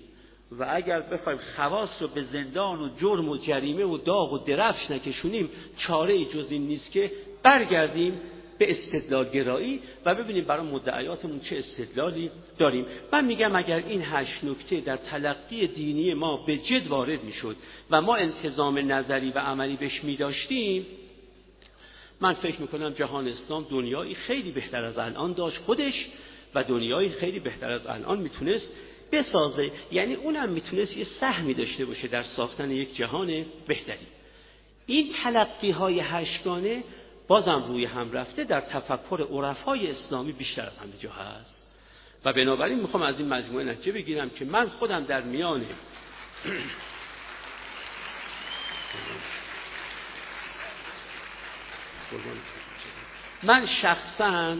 و اگر بخوایم خواص رو به زندان و جرم و جریمه و داغ و درفش نکشونیم چاره جز این نیست که برگردیم به استدلال گرایی و ببینیم برای مدعیاتمون چه استدلالی داریم. من میگم اگر این هشت نکته در تلقی دینی ما به جد وارد می‌شد و ما انتظام نظری و عملی بهش میداشتیم من فکر می‌کنم جهان اسلام دنیایی خیلی بهتر از الان داشت خودش و دنیایی خیلی بهتر از الان می‌تونست بسازه. یعنی اونم می‌تونست یه سهمی داشته باشه در ساختن یک جهان بهتری. این تلقی های هشگانه بازم روی هم رفته در تفکر عرفای اسلامی بیشتر از همه جا هست. و بنابراین می‌خوام از این مجموعه نتیجه بگیرم که من خودم در میان من شخصا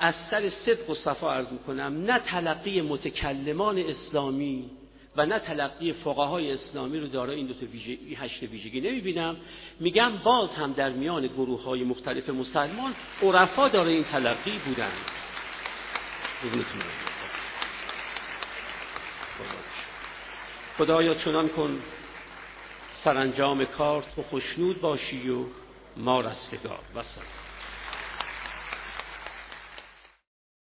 از سر صدق و صفا عرض می‌کنم نه تلقی متکلمان اسلامی و نه تلقی فقهای اسلامی رو دارای این دو تا ویژگی هشت ویژگی نمی‌بینم. میگم باز هم در میان گروه های مختلف مسلمان عرفا دارای این تلقی بودن. خدایا چنان کن سرانجام کار تو خشنود باشی و ما رستگار. وسلام.